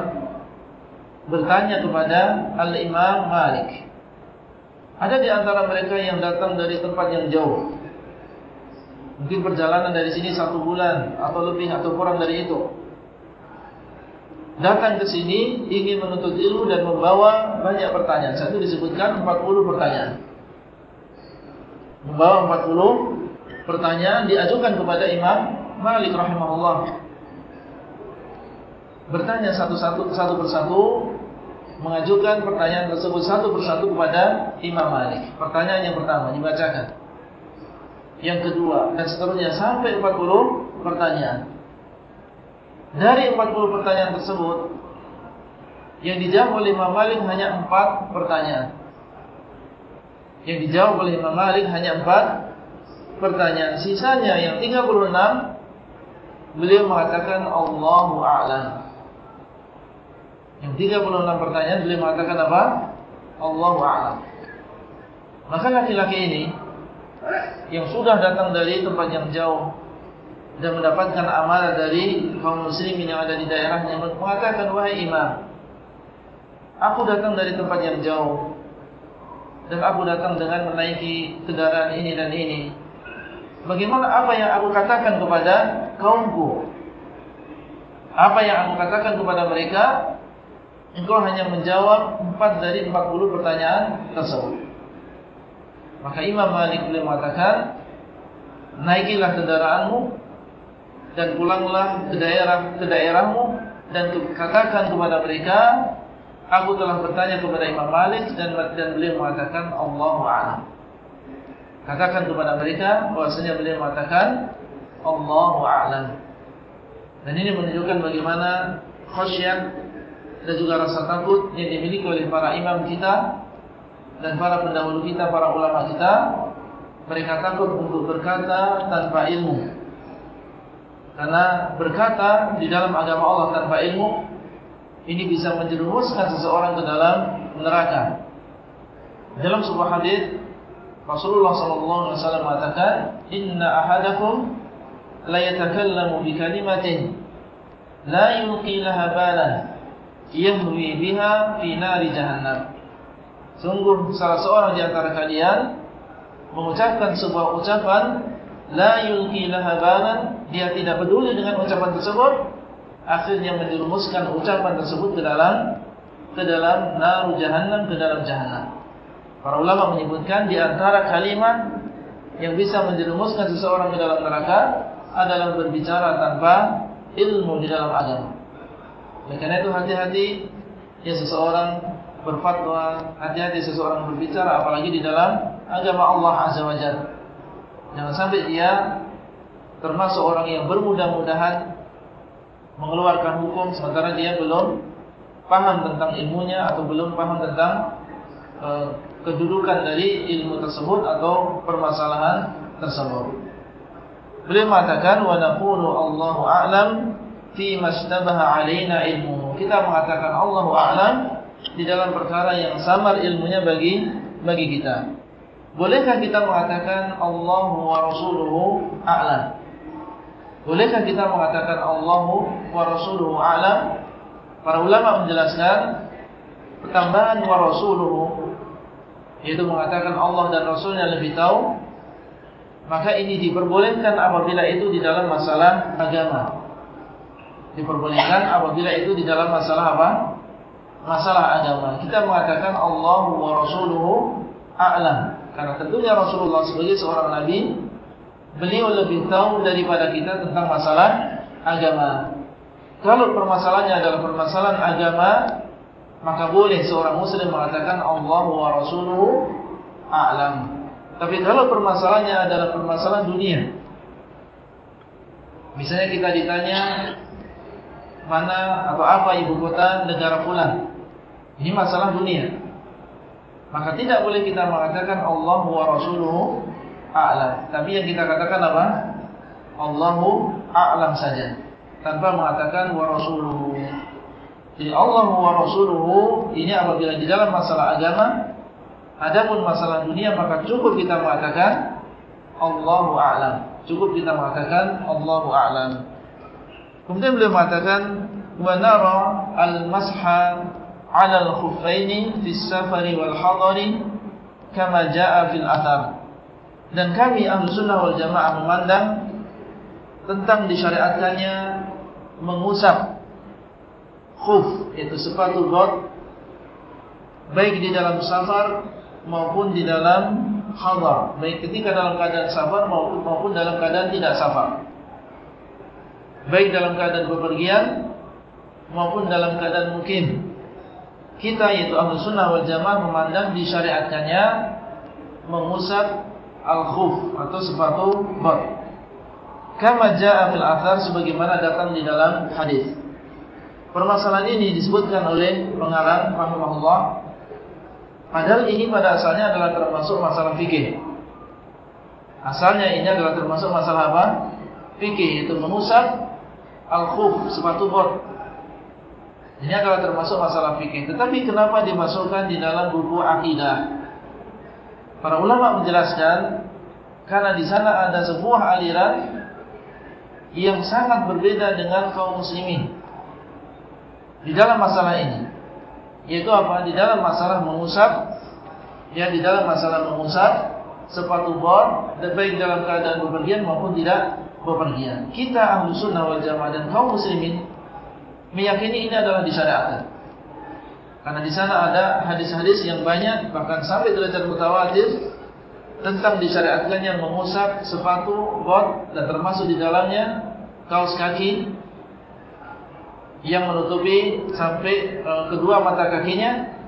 Bertanya kepada Al-Imam Malik. Ada di antara mereka yang datang dari tempat yang jauh. Mungkin perjalanan dari sini satu bulan atau lebih atau kurang dari itu datang ke sini ingin menuntut ilmu dan membawa banyak pertanyaan. Satu disebutkan 40 pertanyaan. Membawa 40 pertanyaan diajukan kepada Imam Malik rahimahullah. Bertanya satu-satu satu persatu mengajukan pertanyaan tersebut satu persatu kepada Imam Malik. Pertanyaan yang pertama dibacakan. Yang kedua dan seterusnya sampai 40 pertanyaan. Dari 40 pertanyaan tersebut Yang dijawab oleh Imam Malik hanya 4 pertanyaan Yang dijawab oleh Imam Malik hanya 4 pertanyaan Sisanya yang 36 Beliau mengatakan Allahu A'lam Yang 36 pertanyaan beliau mengatakan apa? Allahu A'lam. Maka laki-laki ini Yang sudah datang dari tempat yang jauh dan mendapatkan amalan dari kaum muslimin yang ada di daerahnya mengatakan wahai imam aku datang dari tempat yang jauh dan aku datang dengan menaiki kendaraan ini dan ini. Bagaimana apa yang aku katakan kepada kaumku? Apa yang aku katakan kepada mereka engkau hanya menjawab 4 dari 40 pertanyaan tersebut maka Imam Malik boleh mengatakan naikilah kendaraanmu dan pulanglah ke daerah ke daerahmu dan katakan kepada mereka aku telah bertanya kepada Imam Malik dan dan beliau mengatakan Allahu a'lam. Katakan kepada mereka bahwasanya beliau mengatakan Allahu a'lam. Dan ini menunjukkan bagaimana khasyat dan juga rasa takut yang dimiliki oleh para imam kita dan para pendahulu kita, para ulama kita. Mereka takut untuk berkata tanpa ilmu. Karena berkata di dalam agama Allah tanpa ilmu ini bisa menjerumuskan seseorang ke dalam neraka. Dalam sebuah hadis Rasulullah wasallam mengatakan, "Inna ahadakum la yatakallamu bi kalimatin la yulqi laha balan yahwi biha fi nari jahannam." Sungguh salah seorang di antara kalian mengucapkan sebuah ucapan la yulqi laha balan dia tidak peduli dengan ucapan tersebut. Akhirnya menjerumuskan ucapan tersebut ke dalam ke dalam naru jahannam ke dalam jahannam. Para ulama menyebutkan di antara kalimat yang bisa menjerumuskan seseorang ke dalam neraka adalah berbicara tanpa ilmu di dalam agama oleh karena itu hati-hati ya seseorang berfatwa hati-hati seseorang berbicara apalagi di dalam agama Allah azza wajalla jangan sampai dia termasuk orang yang bermudah-mudahan mengeluarkan hukum sementara dia belum paham tentang ilmunya atau belum paham tentang uh, kedudukan dari ilmu tersebut atau permasalahan tersebut. Beliau mengatakan wa naqulu Allahu a'lam fi mastabaha alaina ilmu. Kita mengatakan Allahu a'lam di dalam perkara yang samar ilmunya bagi bagi kita. Bolehkah kita mengatakan Allahu wa rasuluhu a'lam? Bolehkah kita mengatakan Allahu wa rasuluhu a'lam? Para ulama menjelaskan pertambahan wa rasuluhu yaitu mengatakan Allah dan Rasulnya lebih tahu maka ini diperbolehkan apabila itu di dalam masalah agama diperbolehkan apabila itu di dalam masalah apa? masalah agama kita mengatakan Allahu wa rasuluhu a'lam karena tentunya Rasulullah sebagai seorang nabi beliau lebih tahu daripada kita tentang masalah agama. Kalau permasalahannya adalah permasalahan agama, maka boleh seorang muslim mengatakan Allah wa rasuluhu a'lam. Tapi kalau permasalahannya adalah permasalahan dunia, misalnya kita ditanya mana atau apa ibu kota negara fulan, ini masalah dunia. Maka tidak boleh kita mengatakan Allah wa rasuluhu a'lam. Tapi yang kita katakan apa? Allahu a'lam saja. Tanpa mengatakan wa rasuluhu. Jadi Allah wa Rasuluhu ini apabila di dalam masalah agama, adapun masalah dunia maka cukup kita mengatakan Allahu a'lam. Cukup kita mengatakan Allahu a'lam. Kemudian beliau mengatakan wa nara al-masha 'ala al-khuffaini fi as-safari wal hadari kama jaa fil athar. Dan kami ahlu sunnah wal jamaah memandang tentang disyariatkannya mengusap khuf yaitu sepatu bot baik di dalam safar maupun di dalam hadar baik ketika dalam keadaan safar maupun maupun dalam keadaan tidak safar baik dalam keadaan bepergian maupun dalam keadaan mungkin kita yaitu ahlu sunnah wal jamaah memandang disyariatkannya mengusap al khuf atau sepatu bot kama jaa fil athar sebagaimana datang di dalam hadis Permasalahan ini disebutkan oleh pengarang rahimahullah. Padahal ini pada asalnya adalah termasuk masalah fikih. Asalnya ini adalah termasuk masalah apa? Fikih itu mengusap al-khuf sepatu bot. Ini adalah termasuk masalah fikih. Tetapi kenapa dimasukkan di dalam buku akidah? Para ulama menjelaskan karena di sana ada sebuah aliran yang sangat berbeda dengan kaum muslimin di dalam masalah ini yaitu apa di dalam masalah mengusap ya di dalam masalah mengusap sepatu bot baik dalam keadaan bepergian maupun tidak bepergian kita ahlu sunnah wal jamaah dan kaum muslimin meyakini ini adalah disyariatkan. Karena di sana ada hadis-hadis yang banyak bahkan sampai derajat mutawatir tentang disyariatkannya mengusap sepatu bot dan termasuk di dalamnya kaos kaki yang menutupi sampai e, kedua mata kakinya.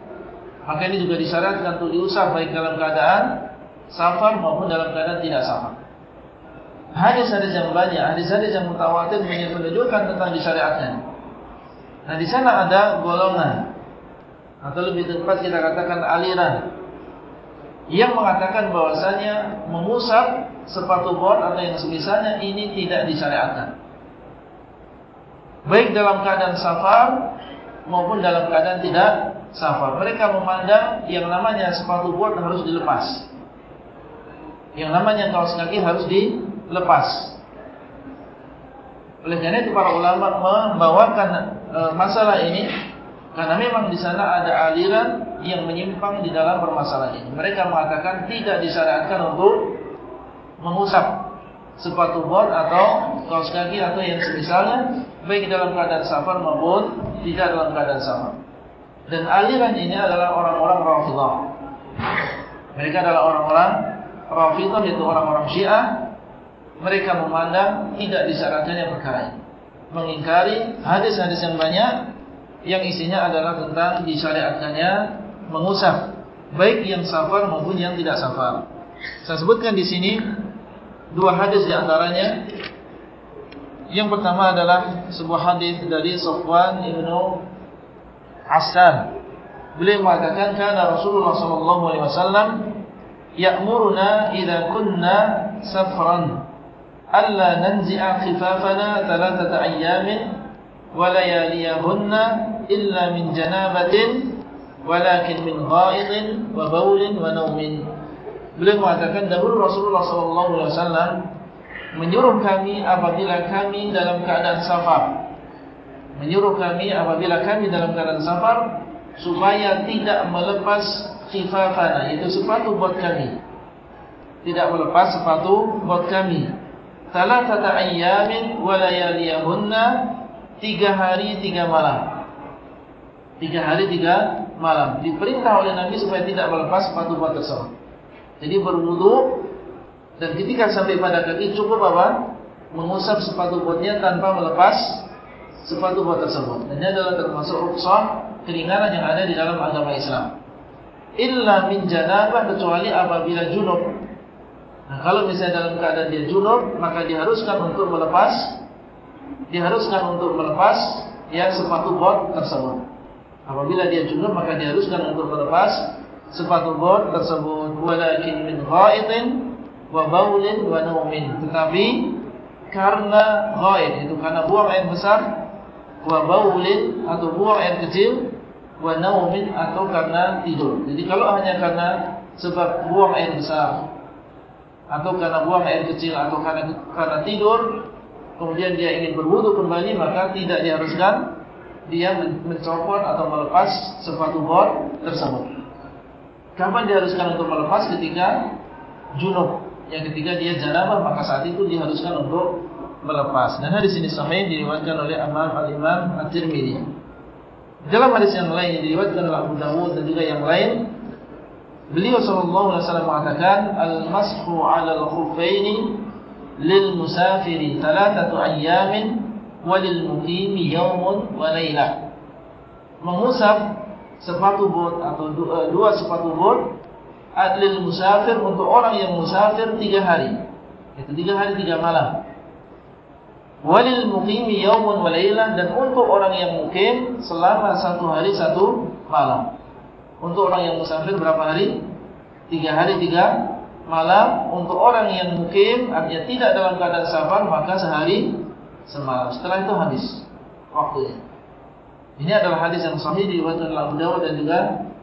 Maka ini juga disyaratkan untuk diusap baik dalam keadaan safar maupun dalam keadaan tidak safar hadis-hadis yang banyak hadis-hadis yang mutawatir menunjukkan tentang disyariatkan nah di sana ada golongan atau lebih tepat kita katakan aliran yang mengatakan bahwasanya mengusap sepatu bot atau yang semisalnya ini tidak disyariatkan baik dalam keadaan safar maupun dalam keadaan tidak safar. Mereka memandang yang namanya sepatu bot harus dilepas. Yang namanya kaos kaki harus dilepas. Oleh karena itu para ulama membawakan e, masalah ini karena memang di sana ada aliran yang menyimpang di dalam permasalahan ini. Mereka mengatakan tidak disyariatkan untuk mengusap sepatu bot atau kaos kaki atau yang semisalnya baik dalam keadaan safar maupun tidak dalam keadaan safar. Dan aliran ini adalah orang-orang Rafidhah. Mereka adalah orang-orang Rafidhah yaitu orang-orang Syiah. Mereka memandang tidak disyaratkannya perkara ini. Mengingkari hadis-hadis yang banyak yang isinya adalah tentang disyariatkannya mengusap baik yang safar maupun yang tidak safar. Saya sebutkan di sini dua hadis di antaranya. Yang pertama adalah sebuah hadis dari Safwan Ibn Asad. Beliau mengatakan kana Rasulullah sallallahu alaihi wasallam ya'muruna idza kunna safran alla nanzi'a khifafana thalathata ayyamin wa layaliyahunna illa min janabatin walakin min ghaidin wa bawlin wa nawmin Beliau mengatakan dahulu Rasulullah SAW menyuruh kami apabila kami dalam keadaan safar. Menyuruh kami apabila kami dalam keadaan safar supaya tidak melepas khifafana, yaitu sepatu buat kami. Tidak melepas sepatu buat kami. Talatata ayyamin walayaliyahunna tiga hari tiga malam. Tiga hari tiga malam. Diperintah oleh Nabi supaya tidak melepas sepatu buat tersebut. Jadi berwudu dan ketika sampai pada kaki cukup apa? Mengusap sepatu botnya tanpa melepas sepatu bot tersebut. Dan ini adalah termasuk rukhsah keringanan yang ada di dalam agama Islam. Illa min janabah kecuali apabila junub. Nah, kalau misalnya dalam keadaan dia junub, maka diharuskan untuk melepas diharuskan untuk melepas ya sepatu bot tersebut. Apabila dia junub, maka diharuskan untuk melepas sepatu bot tersebut walakin min ghaidin wa baulin wa naumin tetapi karena ghaid itu karena buang air besar wa baulin atau buang air kecil wa naumin atau karena tidur. Jadi kalau hanya karena sebab buang air besar atau karena buang air kecil atau karena karena tidur kemudian dia ingin berwudu kembali maka tidak diharuskan dia mencopot atau melepas sepatu bot tersebut. Kapan diharuskan untuk melepas ketika junub? Yang ketiga dia janabah maka saat itu diharuskan untuk melepas. Dan hadis ini sahih diriwayatkan oleh Imam Al-Imam At-Tirmidzi. Dalam hadis yang lain diriwayatkan oleh Abu Dawud dan juga yang lain, beliau sallallahu alaihi wasallam mengatakan al-mashu 'ala al-khuffaini lil musafiri thalathatu ayyamin wa lil muqimi yawmun wa lailah. Mengusap sepatu bot atau dua, dua sepatu bot lil musafir untuk orang yang musafir tiga hari. Itu tiga hari tiga malam walil muqimi yawmun wa laylah dan untuk orang yang mukim selama satu hari satu malam. Untuk orang yang musafir berapa hari? Tiga hari tiga malam. Untuk orang yang mukim artinya tidak dalam keadaan safar maka sehari semalam. Setelah itu habis waktunya. Ini adalah hadis yang sahih diriwayatkan oleh Abu Dawud dan juga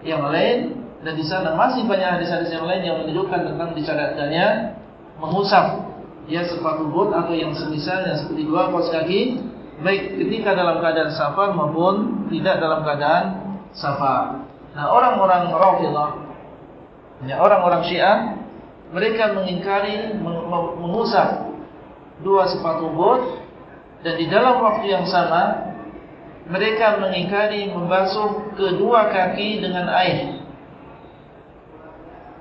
yang lain dan di sana masih banyak hadis-hadis yang lain yang menunjukkan tentang disyariatkannya mengusap ya sepatu bot atau yang semisalnya seperti dua kaos kaki baik ketika dalam keadaan safar maupun tidak dalam keadaan safar. Nah, orang-orang Rafidhah ya orang-orang Syiah mereka mengingkari mengusap dua sepatu bot dan di dalam waktu yang sama mereka mengingkari membasuh kedua kaki dengan air.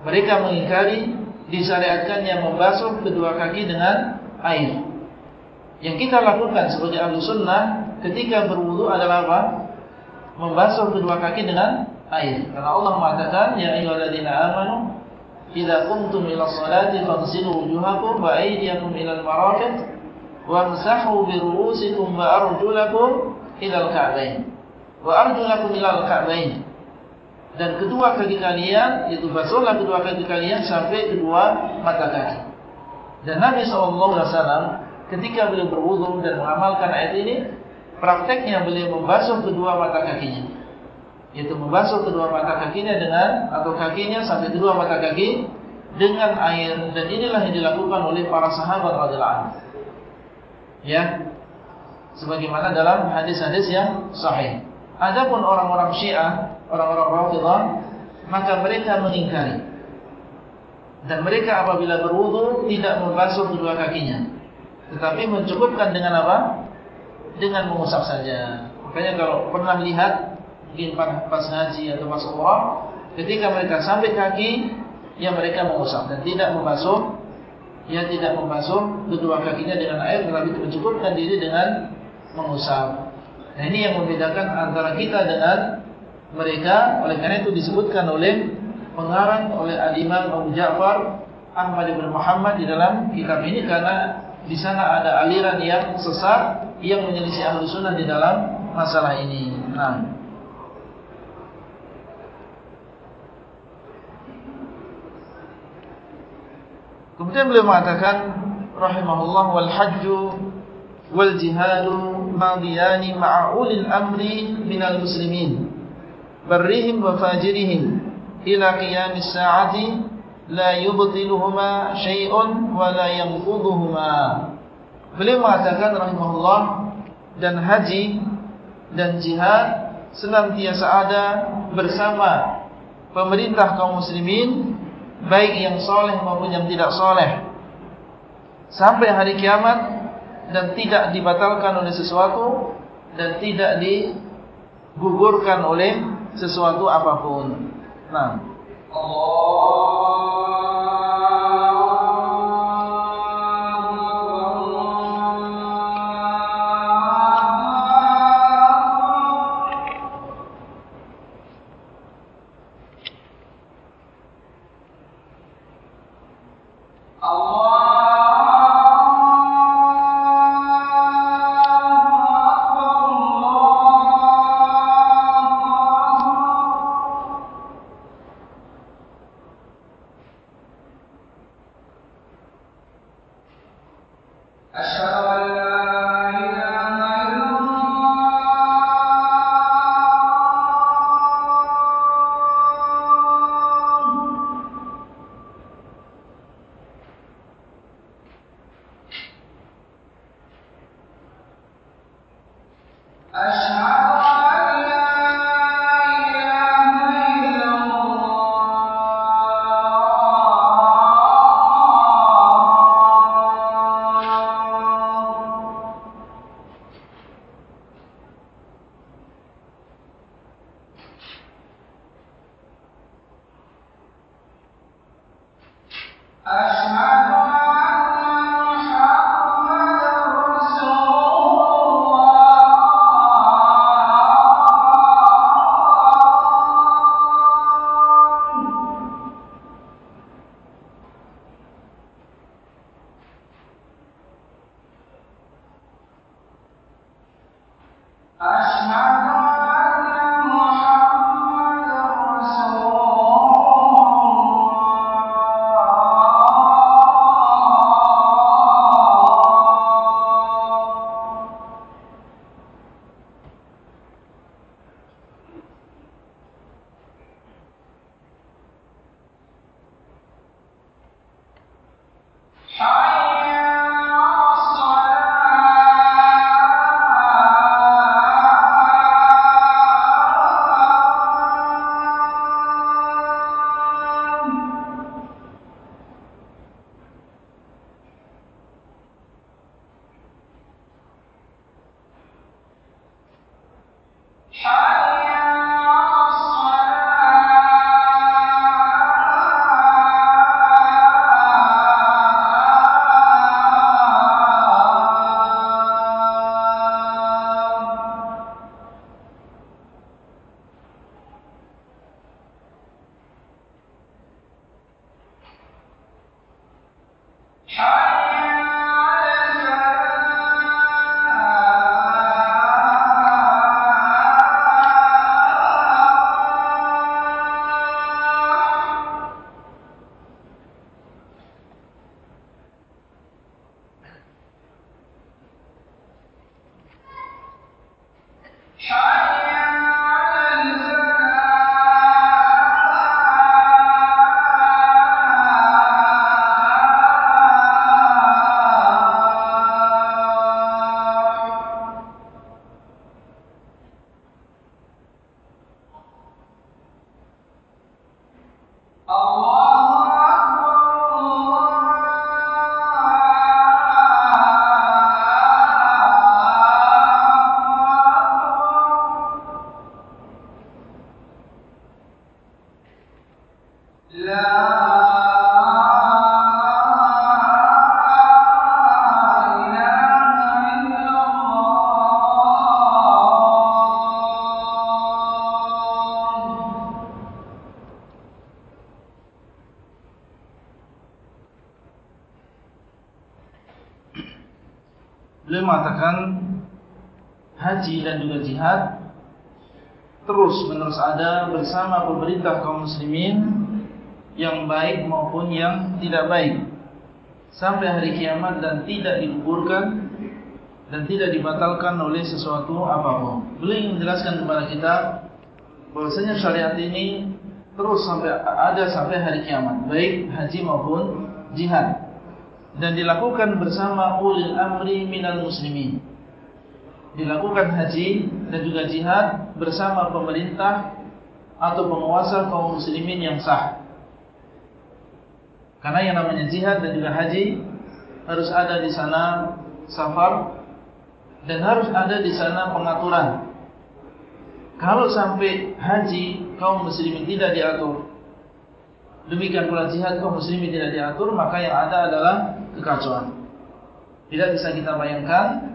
Mereka mengingkari disyariatkannya membasuh kedua kaki dengan air. Yang kita lakukan sebagai ahli sunnah ketika berwudu adalah apa? Membasuh kedua kaki dengan air. Karena Allah mengatakan, Ya ayyuhalladzina amanu, Idza qumtum ila sholati faghsilu wujuhakum wa aydiyakum ila al-marafiq wamsahu bi ru'usikum wa arjulakum ila al-ka'bayn. Wa arjulakum ila al-ka'bayn dan kedua kaki kalian itu basuhlah kedua kaki kalian sampai kedua mata kaki. Dan Nabi SAW ketika beliau berwudu dan mengamalkan ayat ini, prakteknya beliau membasuh kedua mata kakinya. Yaitu membasuh kedua mata kakinya dengan atau kakinya sampai kedua mata kaki dengan air dan inilah yang dilakukan oleh para sahabat radhiyallahu anhu. Ya. Sebagaimana dalam hadis-hadis yang sahih. Adapun orang-orang Syiah orang-orang Rafidhah maka mereka mengingkari dan mereka apabila berwudu tidak membasuh kedua kakinya tetapi mencukupkan dengan apa dengan mengusap saja makanya kalau pernah lihat mungkin pas haji atau pas umrah ketika mereka sampai kaki yang mereka mengusap dan tidak membasuh ia tidak membasuh kedua kakinya dengan air tetapi mencukupkan diri dengan mengusap nah ini yang membedakan antara kita dengan mereka oleh karena itu disebutkan oleh pengarang oleh Al-Imam Abu Ja'far Ahmad bin Muhammad di dalam kitab ini karena di sana ada aliran yang sesat yang menyelisih ahlu sunnah di dalam masalah ini. Nah. Kemudian beliau mengatakan rahimahullah wal hajju wal jihadu madiyani ma'a ulil amri minal muslimin barrihim wa fajirihim ila qiyamis sa'ati la yubtiluhuma syai'un wa la yanquduhuma. Beliau mengatakan rahimahullah dan haji dan jihad senantiasa ada bersama pemerintah kaum muslimin baik yang soleh maupun yang tidak soleh sampai hari kiamat dan tidak dibatalkan oleh sesuatu dan tidak digugurkan oleh sesuatu apapun. Nah. Bersama pemerintah kaum muslimin yang baik maupun yang tidak baik sampai hari kiamat dan tidak dikuburkan dan tidak dibatalkan oleh sesuatu apapun. Beliau ingin menjelaskan kepada kita bahwasanya syariat ini terus sampai ada sampai hari kiamat, baik haji maupun jihad dan dilakukan bersama ulil amri minal muslimin. Dilakukan haji dan juga jihad bersama pemerintah atau penguasa kaum muslimin yang sah. Karena yang namanya jihad dan juga haji harus ada di sana safar dan harus ada di sana pengaturan. Kalau sampai haji kaum muslimin tidak diatur, demikian pula jihad kaum muslimin tidak diatur, maka yang ada adalah kekacauan. Tidak bisa kita bayangkan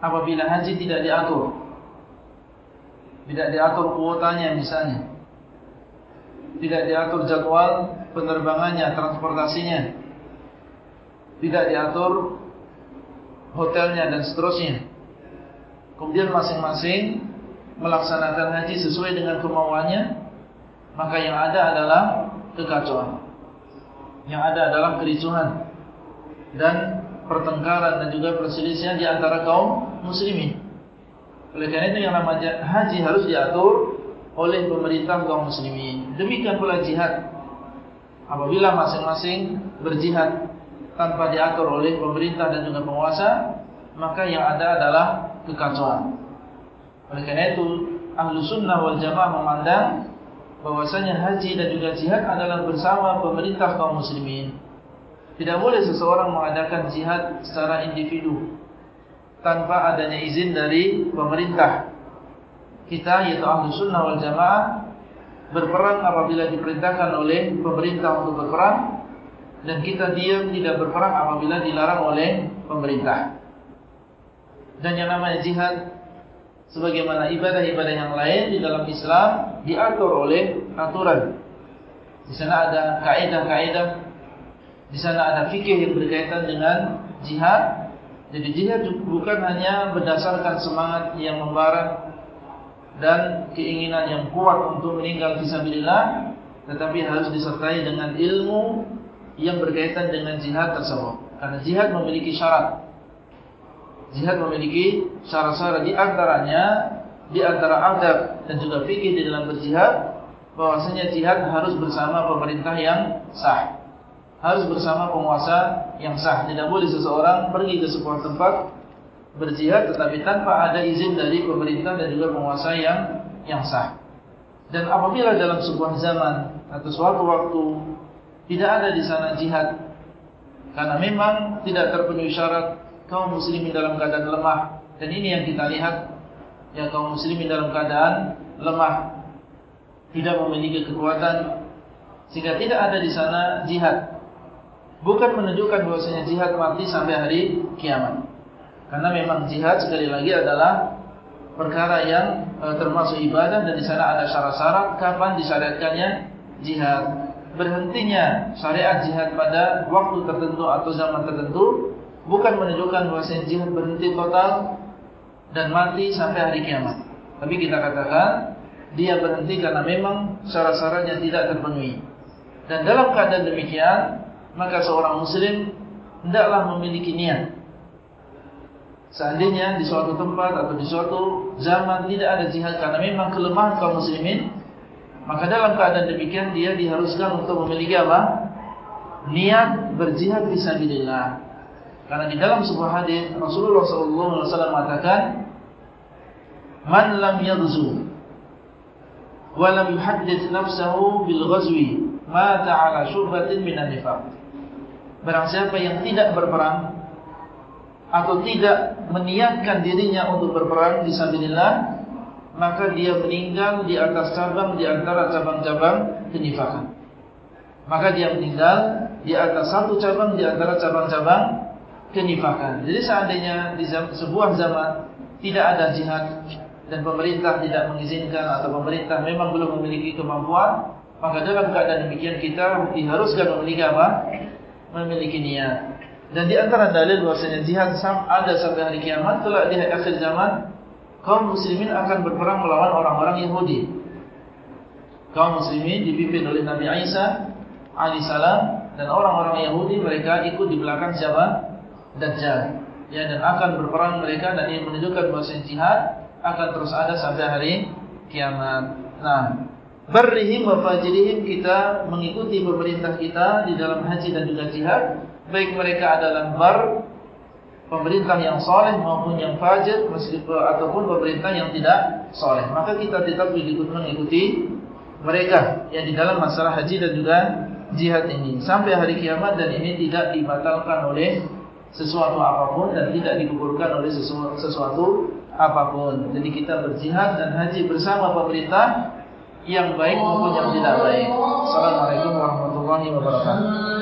apabila haji tidak diatur, tidak diatur kuotanya misalnya, tidak diatur jadwal penerbangannya, transportasinya, tidak diatur hotelnya dan seterusnya. Kemudian masing-masing melaksanakan haji sesuai dengan kemauannya, maka yang ada adalah kekacauan. Yang ada adalah kericuhan dan pertengkaran dan juga perselisihan di antara kaum muslimin. Oleh karena itu yang namanya haji harus diatur oleh pemerintah kaum muslimin. Demikian pula jihad. Apabila masing-masing berjihad tanpa diatur oleh pemerintah dan juga penguasa, maka yang ada adalah kekacauan. Oleh karena itu, ahlu sunnah wal jamaah memandang bahwasanya haji dan juga jihad adalah bersama pemerintah kaum muslimin. Tidak boleh seseorang mengadakan jihad secara individu tanpa adanya izin dari pemerintah. Kita yaitu ahlu sunnah wal jamaah berperang apabila diperintahkan oleh pemerintah untuk berperang dan kita diam tidak berperang apabila dilarang oleh pemerintah. Dan yang namanya jihad sebagaimana ibadah-ibadah yang lain di dalam Islam diatur oleh aturan. Di sana ada kaidah-kaidah, di sana ada fikih yang berkaitan dengan jihad. Jadi jihad bukan hanya berdasarkan semangat yang membara dan keinginan yang kuat untuk meninggal fisabilillah, tetapi harus disertai dengan ilmu yang berkaitan dengan jihad tersebut. Karena jihad memiliki syarat. Jihad memiliki syarat-syarat di antaranya di antara adab dan juga fikih di dalam berjihad bahwasanya jihad harus bersama pemerintah yang sah. Harus bersama penguasa yang sah. Tidak boleh seseorang pergi ke sebuah tempat berjihad tetapi tanpa ada izin dari pemerintah dan juga penguasa yang yang sah. Dan apabila dalam sebuah zaman atau suatu waktu tidak ada di sana jihad karena memang tidak terpenuhi syarat kaum muslimin dalam keadaan lemah dan ini yang kita lihat ya kaum muslimin dalam keadaan lemah tidak memiliki kekuatan sehingga tidak ada di sana jihad bukan menunjukkan bahwasanya jihad mati sampai hari kiamat karena memang jihad sekali lagi adalah perkara yang e, termasuk ibadah dan di sana ada syarat-syarat kapan disyariatkannya jihad berhentinya syariat jihad pada waktu tertentu atau zaman tertentu bukan menunjukkan bahawa jihad berhenti total dan mati sampai hari kiamat. Tapi kita katakan dia berhenti karena memang syarat-syaratnya tidak terpenuhi. Dan dalam keadaan demikian, maka seorang muslim hendaklah memiliki niat. Seandainya di suatu tempat atau di suatu zaman tidak ada jihad karena memang kelemahan kaum muslimin, Maka dalam keadaan demikian dia diharuskan untuk memiliki apa? Niat berjihad fisabilillah. Karena di dalam sebuah hadis Rasulullah SAW mengatakan, "Man lam yaghzu wa lam yuhaddits nafsahu bil ghazwi, mata 'ala syubhatin min an-nifaq." Barang siapa yang tidak berperang atau tidak meniatkan dirinya untuk berperang fisabilillah, maka dia meninggal di atas cabang di antara cabang-cabang kenifakan. Maka dia meninggal di atas satu cabang di antara cabang-cabang kenifakan. Jadi seandainya di sebuah zaman tidak ada jihad dan pemerintah tidak mengizinkan atau pemerintah memang belum memiliki kemampuan, maka dalam keadaan demikian kita diharuskan memiliki apa? Memiliki niat. Dan di antara dalil bahwasanya jihad ada sampai hari kiamat, telah di akhir zaman kaum muslimin akan berperang melawan orang-orang Yahudi. Kaum muslimin dipimpin oleh Nabi Isa alaihissalam dan orang-orang Yahudi mereka ikut di belakang siapa? Dajjal. Ya dan akan berperang mereka dan ini menunjukkan bahawa jihad akan terus ada sampai hari kiamat. Nah, barrihim wa fajrihim kita mengikuti pemerintah kita di dalam haji dan juga jihad, baik mereka adalah bar pemerintah yang soleh maupun yang fajir ataupun pemerintah yang tidak soleh. Maka kita tetap ikut mengikuti mereka yang di dalam masalah haji dan juga jihad ini sampai hari kiamat dan ini tidak dibatalkan oleh sesuatu apapun dan tidak digugurkan oleh sesuatu apapun. Jadi kita berjihad dan haji bersama pemerintah yang baik maupun yang tidak baik. Assalamualaikum warahmatullahi wabarakatuh.